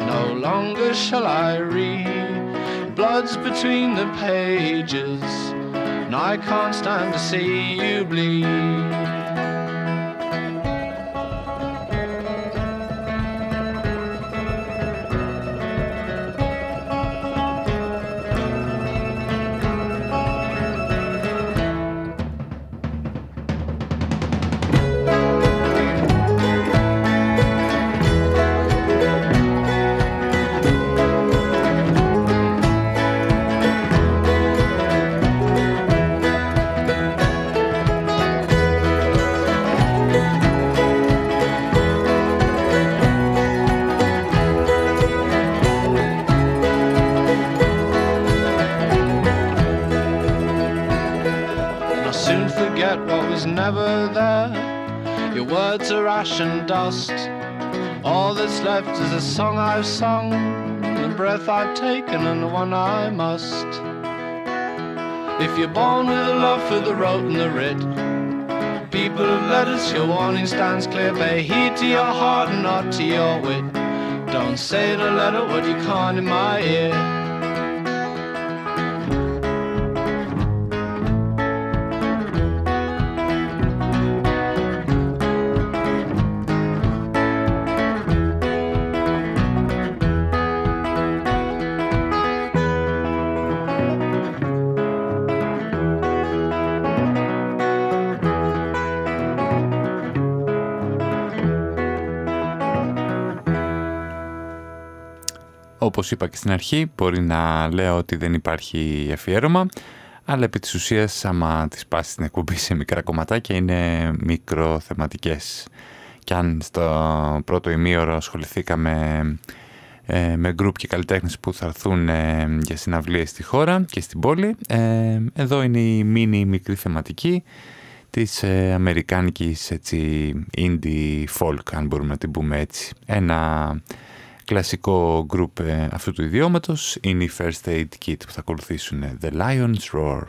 no longer shall I read. Blood's between the pages, and I can't stand to see you bleed. Dust. All that's left is a song I've sung, the breath I've taken, and the one I must. If you're born with a love for the road and the writ, people of letters, your warning stands clear. Pay heed to your heart and not to your wit. Don't say in a letter what you can't in my ear. όπως είπα και στην αρχή, μπορεί να λέω ότι δεν υπάρχει αφιέρωμα, αλλά επί της ουσίας, άμα τις πάσεις την εκπομπή σε μικρά κομματάκια, είναι μικροθεματικές. Και αν στο πρώτο ημίωρο ασχοληθήκαμε ε, με γκρουπ και καλλιτέχνες που θα έρθουν ε, για συναυλίες στη χώρα και στην πόλη, ε, εδώ είναι η μίνι μικρή θεματική της ε, αμερικάνικης έτσι, indie folk, αν μπορούμε να την πούμε έτσι. Ένα Κλασικό γκρουπ ε, αυτού του ιδιώματος είναι η First Aid Kit που θα ακολουθήσουν ε, The Lion's Roar.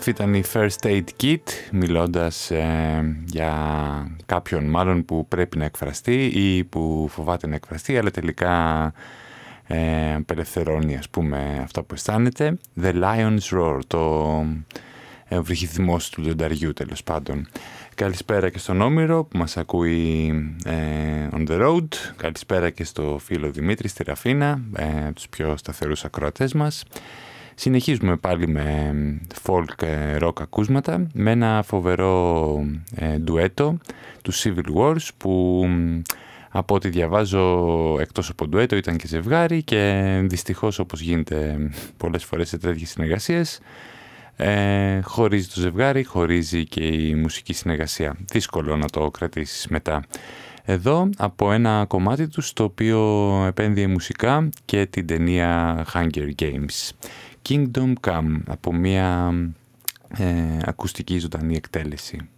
Αυτή ήταν η First Aid Kit, μιλώντας ε, για κάποιον μάλλον που πρέπει να εκφραστεί ή που φοβάται να εκφραστεί, αλλά τελικά ε, απελευθερώνει ας πούμε αυτό που αισθάνεται. The Lion's Roar, το ε, βρυχηθμός του λιονταριού τέλος πάντων. Καλησπέρα και στον Όμηρο που μας ακούει ε, on the road. Καλησπέρα και στο φίλο Δημήτρη στη Ραφίνα, ε, τους πιο σταθερούς ακροατές μας. Συνεχίζουμε πάλι με folk ε, rock ακούσματα, με ένα φοβερό ε, ντουέτο του Civil Wars που από ό,τι διαβάζω εκτός από ντουέτο ήταν και ζευγάρι και δυστυχώς όπως γίνεται πολλές φορές σε τέτοιες συνεργασίες ε, χωρίζει το ζευγάρι, χωρίζει και η μουσική συνεργασία. Δύσκολο να το κρατήσεις μετά. Εδώ από ένα κομμάτι τους στο οποίο επένδυε μουσικά και την ταινία Hunger Games. Kingdom Come από μια ε, ακουστική ζωντανή εκτέλεση.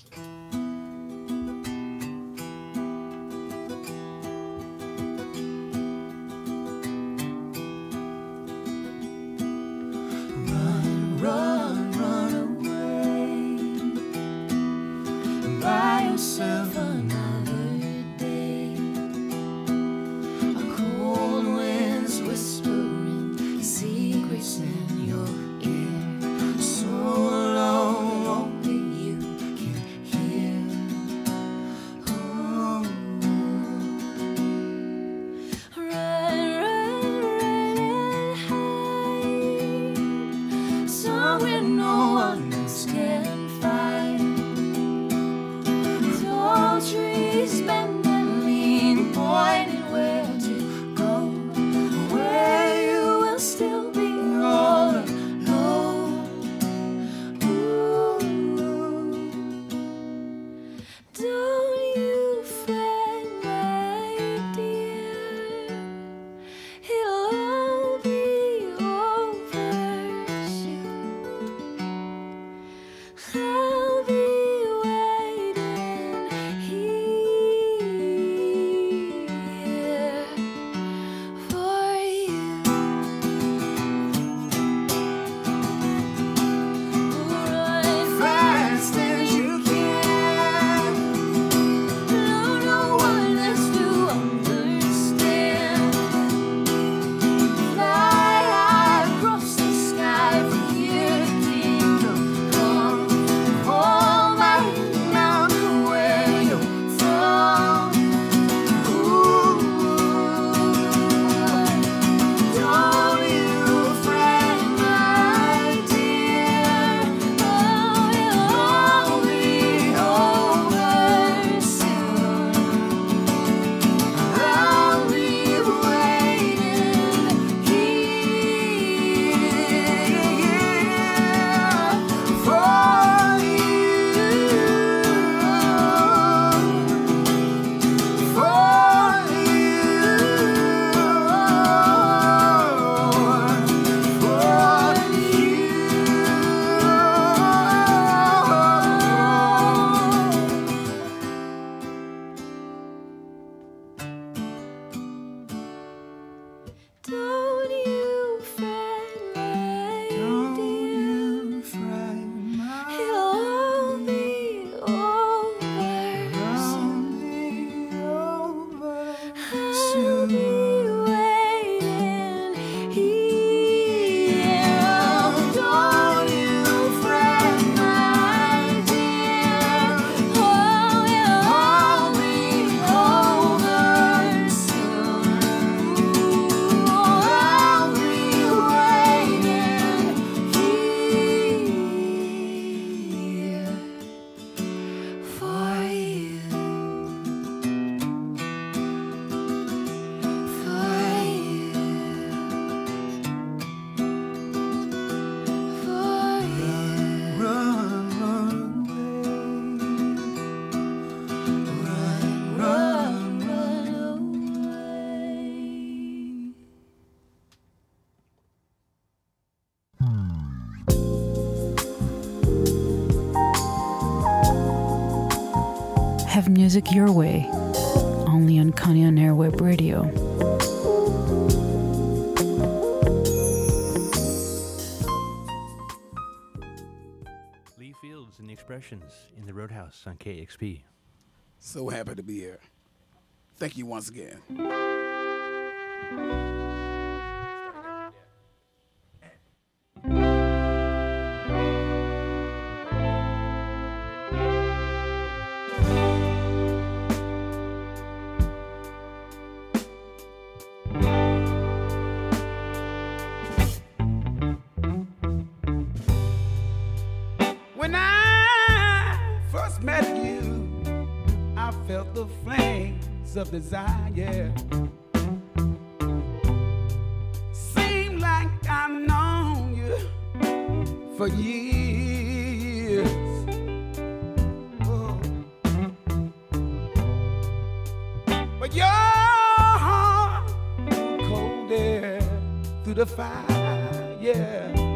music your way, only on Canyon Air Web Radio. Lee Fields and the Expressions in the Roadhouse on KXP. So happy to be here. Thank you once again. felt the flames of desire. Seemed like I've known you for years. Oh. But your heart cold air through the fire.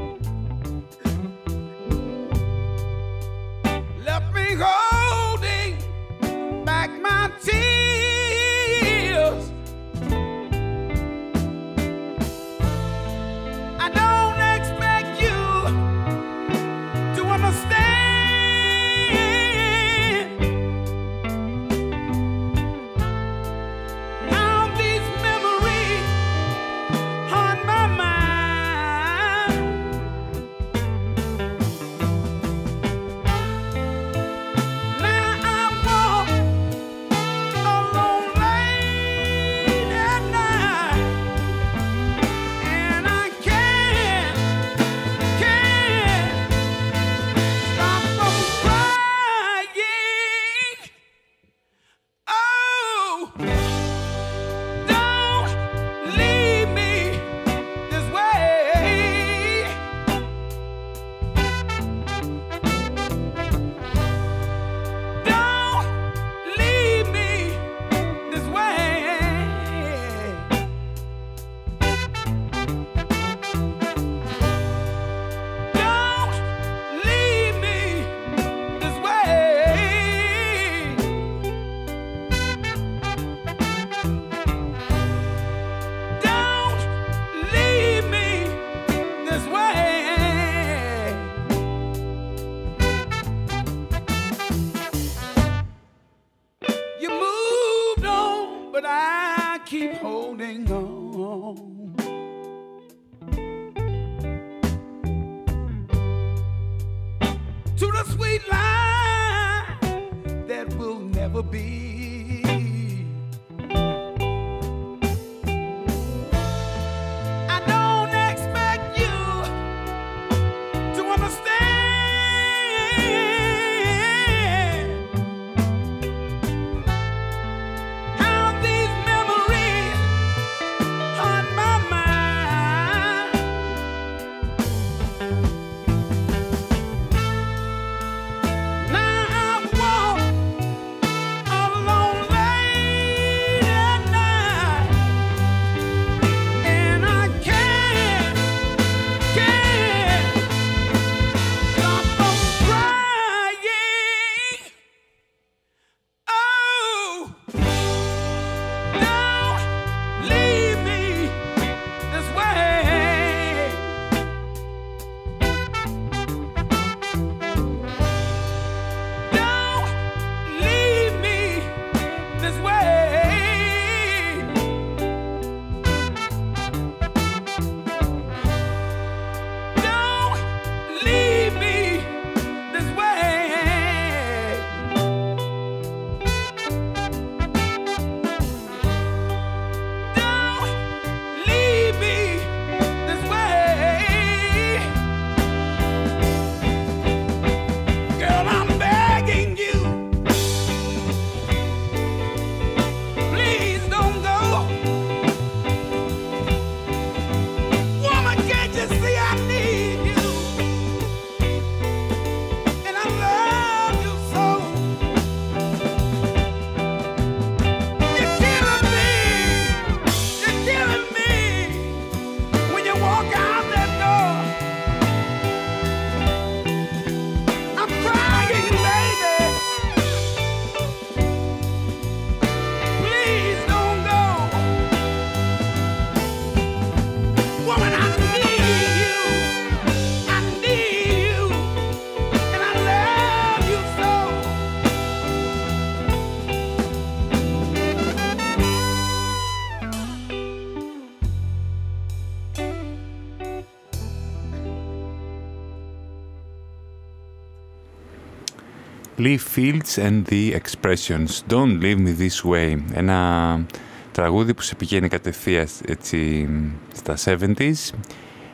Don't Leave Me This Way. Ένα τραγούδι που σε πηγαίνει κατευθείαν έτσι στα 70s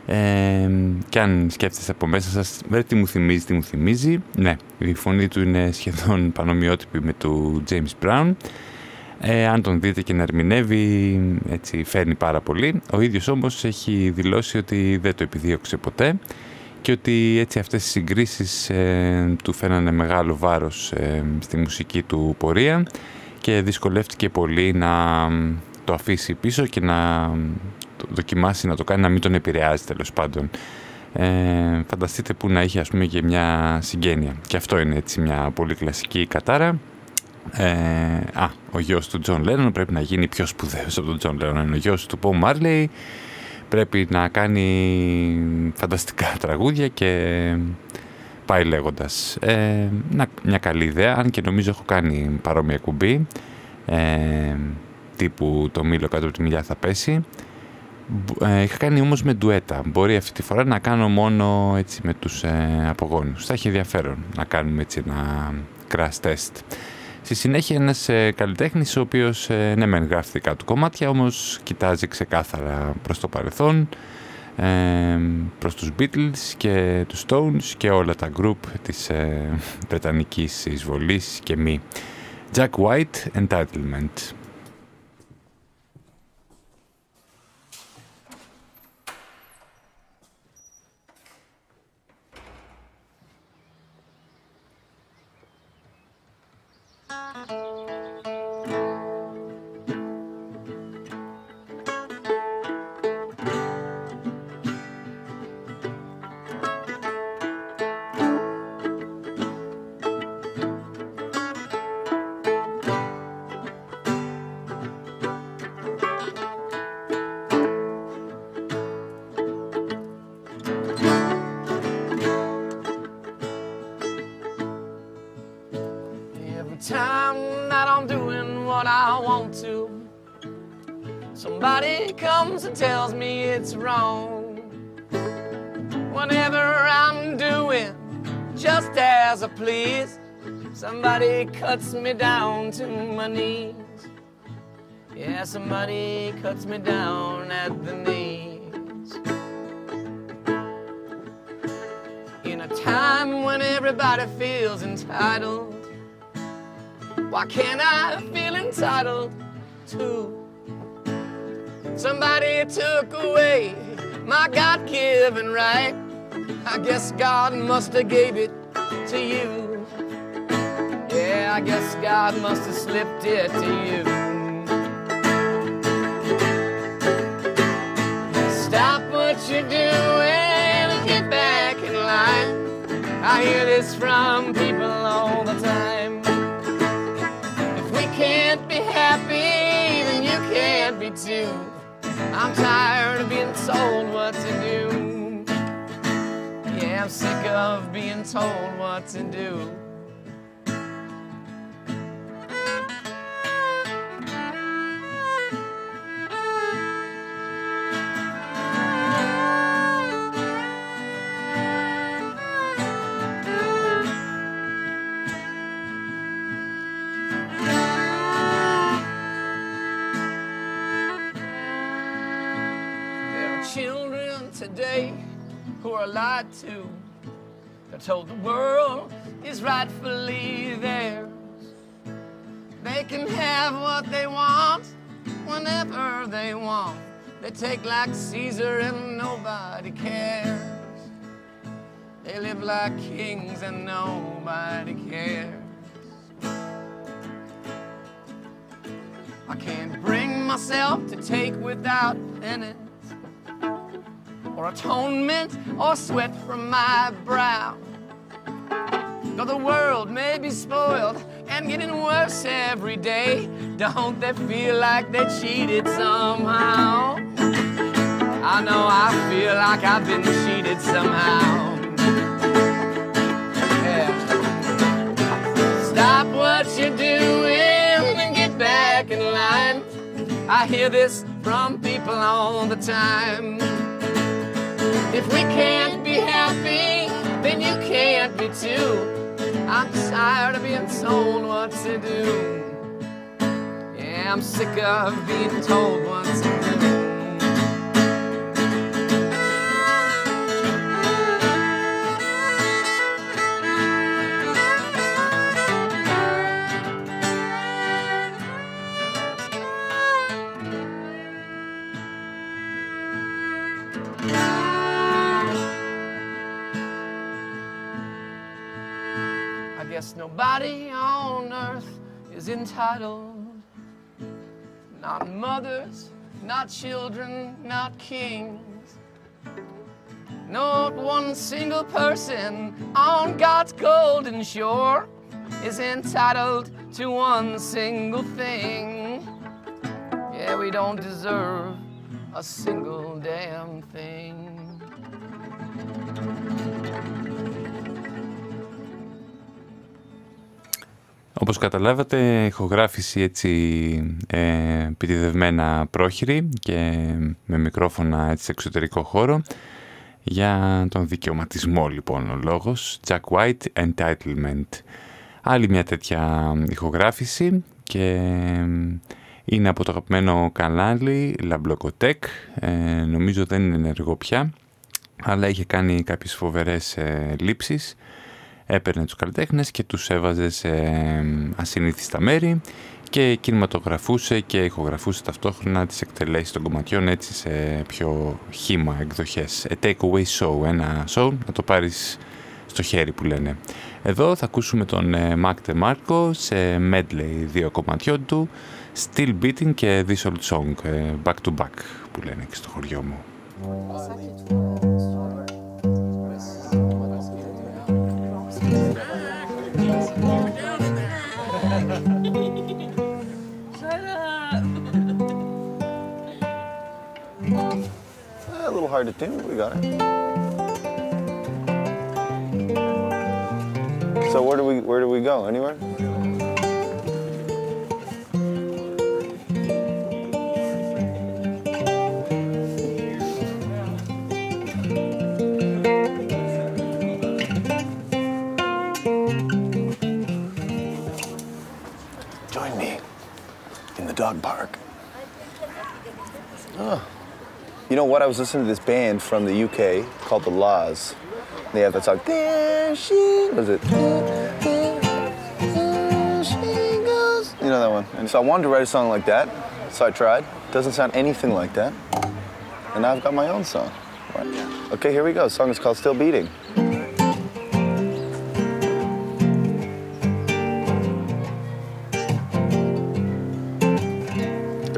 ε, και αν σκέφτεστε από μέσα σας βρε τι μου θυμίζει, τι μου θυμίζει. Ναι, η φωνή του είναι σχεδόν πανομοιότυπη με του James Brown. Ε, αν τον δείτε και να ερμηνεύει έτσι φέρνει πάρα πολύ. Ο ίδιος όμως έχει δηλώσει ότι δεν το επιδίωξε ποτέ και ότι έτσι αυτές οι συγκρίσεις ε, του φαίνανε μεγάλο βάρος ε, στη μουσική του πορεία και δυσκολεύτηκε πολύ να το αφήσει πίσω και να το δοκιμάσει να το κάνει να μην τον επηρεάζει τέλος πάντων. Ε, φανταστείτε που να έχει ας πούμε και μια συγγένεια. Και αυτό είναι έτσι μια πολύ κλασική κατάρα. Ε, α, ο γιος του Τζον Λένον πρέπει να γίνει πιο σπουδαίος από τον Τζον Λένον. Ο γιος του Μπομπ Μάρλεϊ πρέπει να κάνει φανταστικά τραγούδια και πάει λέγοντας. Ε, μια καλή ιδέα, αν και νομίζω έχω κάνει παρόμοια κουμπί, ε, τύπου το μήλο κάτω από τη μιλιά θα πέσει. Ε, είχα κάνει όμως με ντουέτα. Μπορεί αυτή τη φορά να κάνω μόνο έτσι με τους ε, απογόνους. Θα έχει ενδιαφέρον να κάνουμε έτσι ένα crash test. Στη συνέχεια ένας ε, καλλιτέχνης ο οποίος ε, ναι μεν γράφει δικά του κομμάτια όμως κοιτάζει ξεκάθαρα προς το παρελθόν ε, προς τους Beatles και τους Stones και όλα τα group της ε, Βρετανικής εισβολής και μη. Jack White, Entitlement. Somebody comes and tells me it's wrong. Whenever I'm doing just as I please, somebody cuts me down to my knees. Yeah, somebody cuts me down at the knees. In a time when everybody feels entitled. Why can't I feel entitled to? Somebody took away my God given right. I guess God must have gave it to you. Yeah, I guess God must have slipped it to you. Stop what you're doing and get back in line. I hear this from people all the time If we can't be happy, then you can't be too. I'm tired of being told what to do. Yeah, I'm sick of being told what to do. Who are lied to. They're told the world is rightfully theirs. They can have what they want whenever they want. They take like Caesar and nobody cares. They live like kings and nobody cares. I can't bring myself to take without penance or atonement or sweat from my brow. Though the world may be spoiled and getting worse every day, don't they feel like they cheated somehow? I know I feel like I've been cheated somehow. Yeah. Stop what you're doing and get back in line. I hear this from people all the time. If we can't be happy, then you can't be too. I'm tired of being told what to do. Yeah, I'm sick of being told what to do. Nobody on earth is entitled. Not mothers, not children, not kings. Not one single person on God's golden shore is entitled to one single thing. Yeah, we don't deserve a single damn thing. Όπως καταλάβατε, ηχογράφηση έτσι ε, επιτιδευμένα πρόχειρη και με μικρόφωνα έτσι, σε εξωτερικό χώρο. Για τον δικαιωματισμό λοιπόν ο λόγος. Jack White Entitlement. Άλλη μια τέτοια ηχογράφηση και είναι από το αγαπημένο κανάλι Lablocotech. Ε, νομίζω δεν είναι ενεργό πια αλλά είχε κάνει κάποιες φοβερές ε, λήψεις έπαιρνε τους καλλιτέχνες και τους έβαζε σε ασυνήθιστα μέρη και κινηματογραφούσε και ηχογραφούσε ταυτόχρονα τις εκτελέσεις των κομματιών έτσι σε πιο χήμα εκδοχές. A takeaway show, ένα show να το πάρεις στο χέρι που λένε. Εδώ θα ακούσουμε τον Mac DeMarco σε medley δύο κομματιών του Still Beating και This Old Song, back to back που λένε και στο χωριό μου. A little hard to tune, but we got it. So where do we where do we go? Anywhere? Dog park. Oh. You know what? I was listening to this band from the UK called The Laws. They have that song. There she was it? You know that one. And so I wanted to write a song like that. So I tried. Doesn't sound anything like that. And now I've got my own song. Right. Okay, here we go. The song is called Still Beating.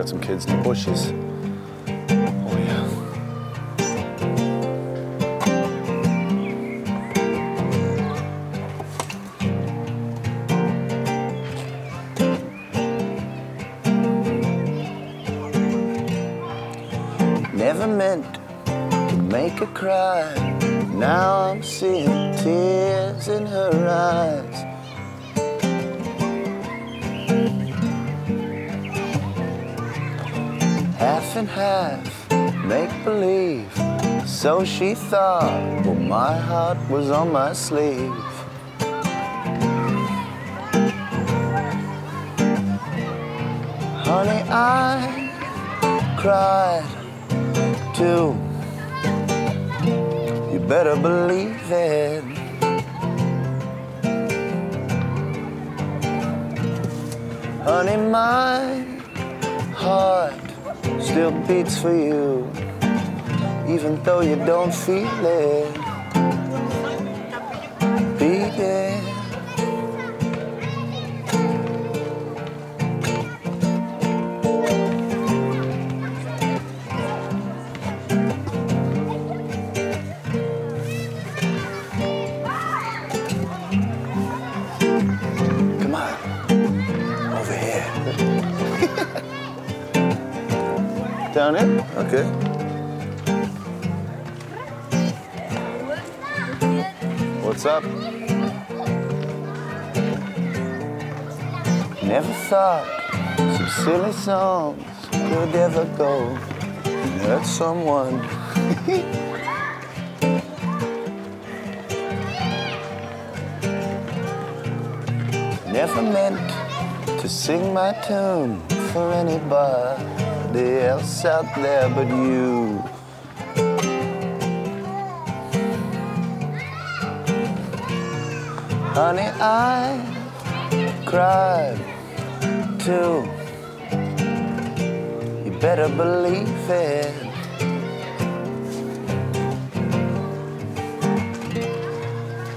Got some kids in the bushes. Oh yeah. Never meant to make her cry. Now And half, make believe. So she thought, well, my heart was on my sleeve. Honey, I cried too. You better believe it. Honey, my heart still beats for you, even though you don't feel it. Beating. Down here? Okay. What's up? Never thought some silly songs could ever go and hurt someone. Never meant to sing my tune for anybody else out there but you. Honey, I cried too. You better believe it.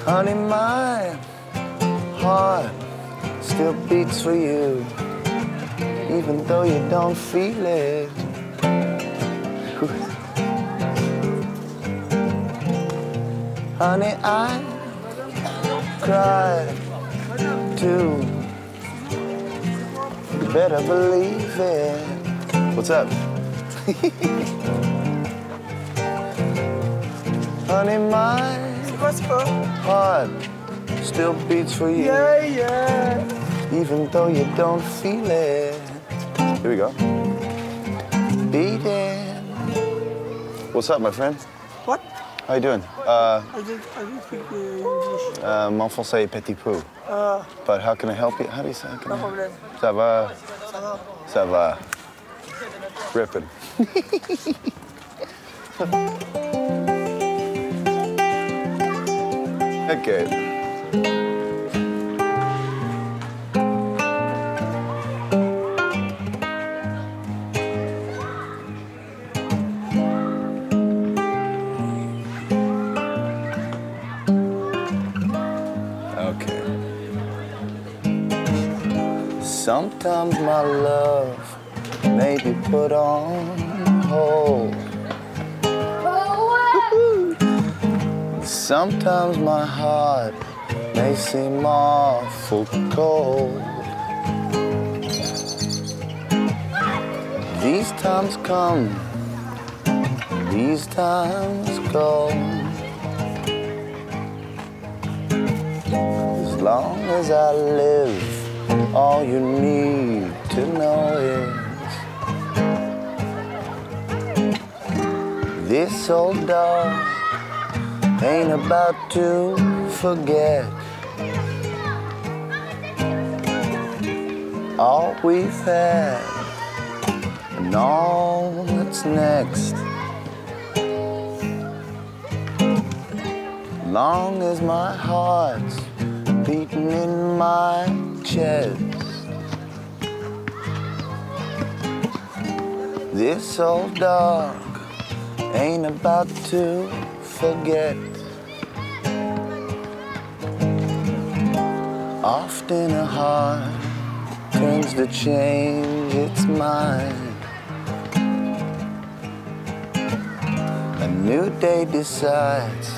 Honey, my heart still beats for you, even though you don't feel it. Honey, I cry too. You better believe it. What's up? Honey, my heart still beats for you. Yeah, yeah. Even though you don't feel it. Here we go. Beating. What's up, my friend? What? How you doing? Uh, I did, I did speak English. uh, mon français est petit peu. Uh, But how can I help you? How do you say? How can no I- problem. Ça va? Ça va? Ça va. Ripping. Okay. Sometimes my love may be put on hold. Sometimes my heart may seem awful cold. These times come, these times go. As long as I live, all you need to know is this old dog ain't about to forget all we've had and all that's next. Long as my heart's beating in my chest. This old dog ain't about to forget. Often a heart turns to change its mind. A new day decides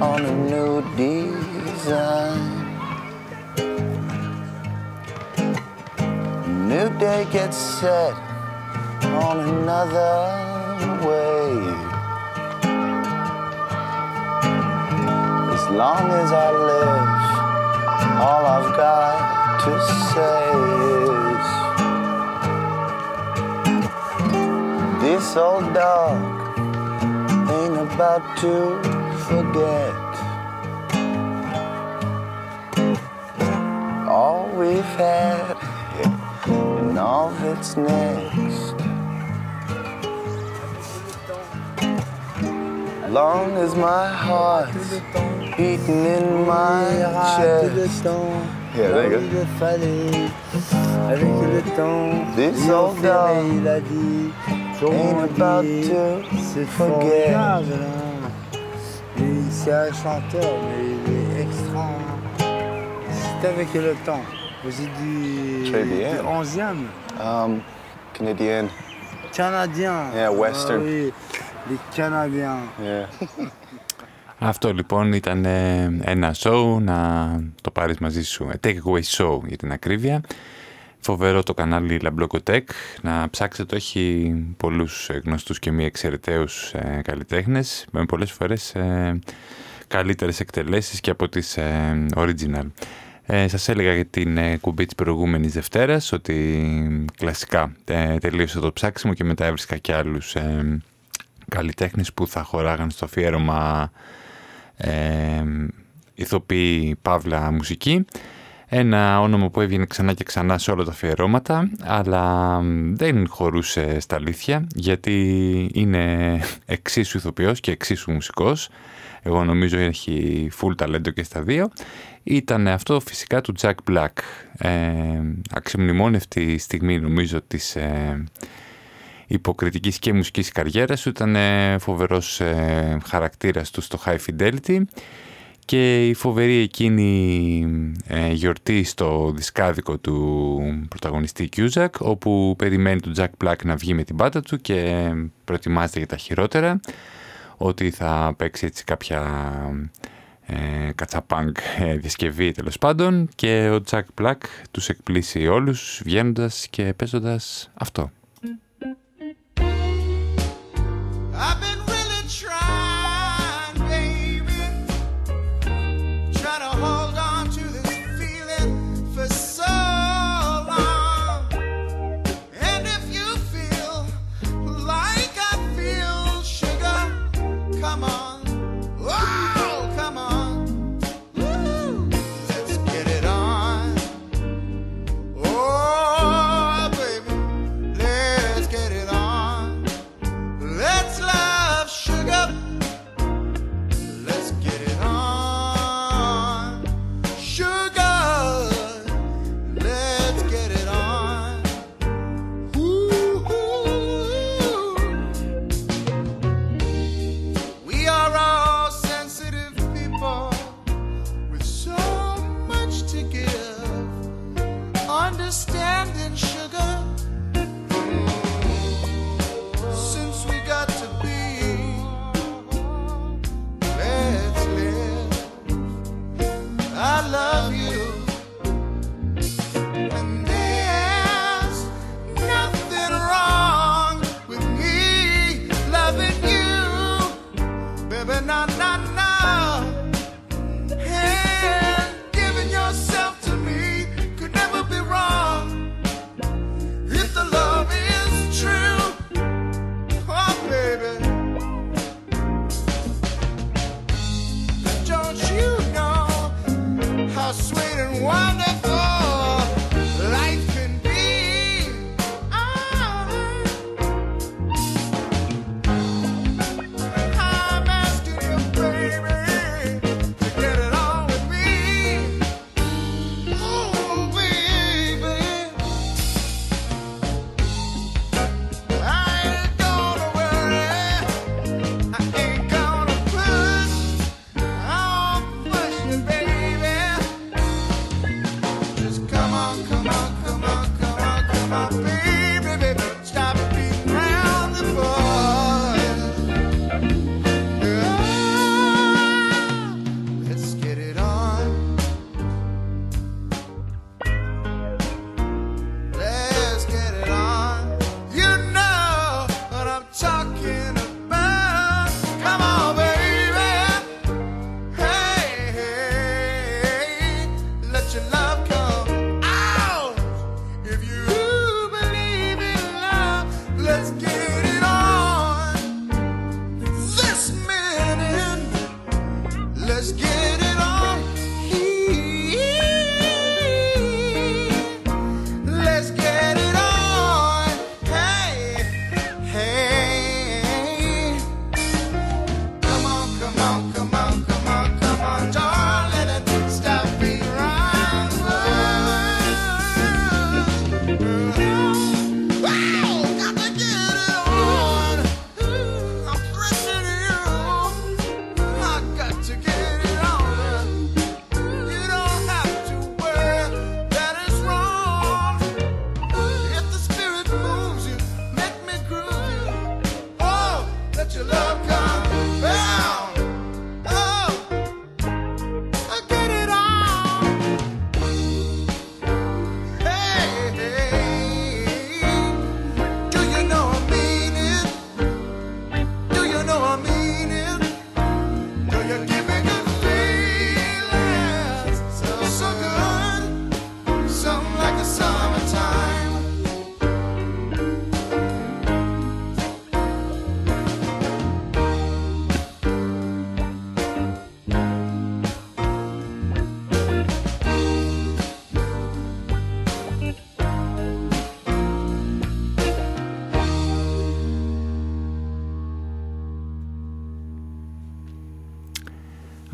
on a new design. New day gets set on another way. As long as I live, all I've got to say is this old dog ain't about to forget all we've had all that's next. Long as my heart's beating in my chest. Yeah, there you go. This old dog ain't about to forget. C'est un chanteur, mais il extra. C'est avec le temps. Vous êtes du, Très du bien. 11e, Um, Canadian. Canadien. Yeah, Western. Ah oui, les Canadiens. Yeah. Αυτό λοιπόν ήταν ε, ένα show να το πάρεις μαζί σου. ε, Take away show για την ακρίβεια. Φοβερό το κανάλι Lablocotech. Να ψάξετε το έχει πολλούς ε, γνωστούς και μη εξαιρεταίους ε, καλλιτέχνες με πολλές φορές ε, καλύτερες εκτελέσεις και από τις ε, original. Ε, σας έλεγα για την ε, κουμπί της προηγούμενης Δευτέρας ότι κλασικά ε, τελείωσε το ψάξιμο και μετά έβρισκα και άλλους ε, καλλιτέχνες που θα χωράγαν στο αφιέρωμα ε, ηθοποιοί παύλα μουσική. Ένα όνομα που έβγαινε ξανά και ξανά σε όλα τα αφιερώματα, αλλά δεν χωρούσε στα αλήθεια, γιατί είναι εξίσου ηθοποιός και εξίσου μουσικός. Εγώ νομίζω έχει full ταλέντο και στα δύο. Ήταν αυτό φυσικά του Jack Black. Ε, αξιμνημόνευτη στιγμή νομίζω της ε, υποκριτικής και μουσικής καριέρας του. Ήταν ε, φοβερός ε, χαρακτήρας του στο High Fidelity και η φοβερή εκείνη ε, γιορτή στο δισκάδικο του πρωταγωνιστή Cusack όπου περιμένει τον Jack Black να βγει με την πάτα του και προετοιμάζεται για τα χειρότερα ότι θα παίξει έτσι κάποια ε, κατσαπάνκ ε, διασκευή τέλος πάντων και ο Jack Black τους εκπλήσει όλους βγαίνοντας και παίζοντας αυτό. I've been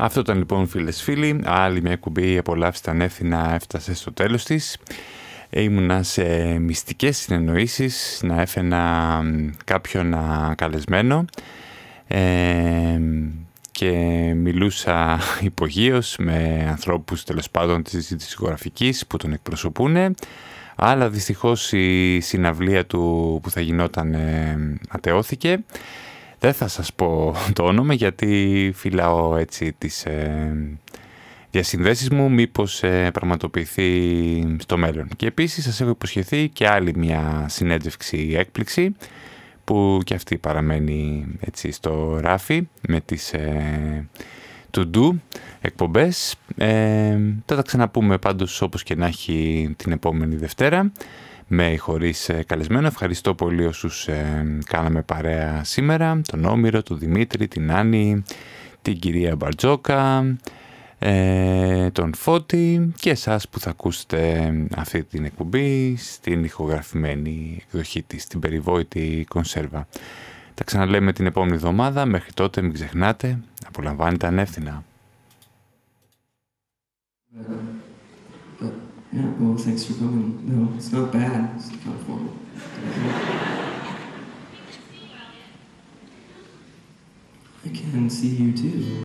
Αυτό ήταν λοιπόν φίλες φίλοι, άλλη μια κουμπί απολαύσει τα ανεύθυνα έφτασε στο τέλος της. Ήμουνα σε μυστικές συνεννοήσεις να έφενα κάποιον καλεσμένο. Ε, και μιλούσα υπογείως με ανθρώπους τέλος πάντων της δισκογραφικής που τον εκπροσωπούν αλλά δυστυχώς η συναυλία του που θα γινόταν ε, ατεώθηκε δεν θα σας πω το όνομα γιατί φυλάω έτσι τις ε, διασυνδέσεις μου μήπως ε, πραγματοποιηθεί στο μέλλον. Και επίσης σας έχω υποσχεθεί και άλλη μια συνέντευξη έκπληξη που και αυτή παραμένει έτσι στο ράφι με τις ε, to do εκπομπές. Ε, θα τα ξαναπούμε πάντως όπως και να έχει την επόμενη Δευτέρα με ή χωρίς ε, καλεσμένο. Ευχαριστώ πολύ όσους ε, κάναμε παρέα σήμερα, τον Όμηρο, τον Δημήτρη, την Άννη, την κυρία Μπαρτζόκα, ε, τον Φώτη και εσάς που θα ακούσετε αυτή την εκπομπή στην ηχογραφημένη εκδοχή της, την περιβόητη κονσέρβα. Τα ξαναλέμε την επόμενη εβδομάδα, μέχρι τότε μην ξεχνάτε, απολαμβάνετε ανεύθυνα. Yeah, well, thanks for coming. No, it's not bad. It's of formal. I can see you too.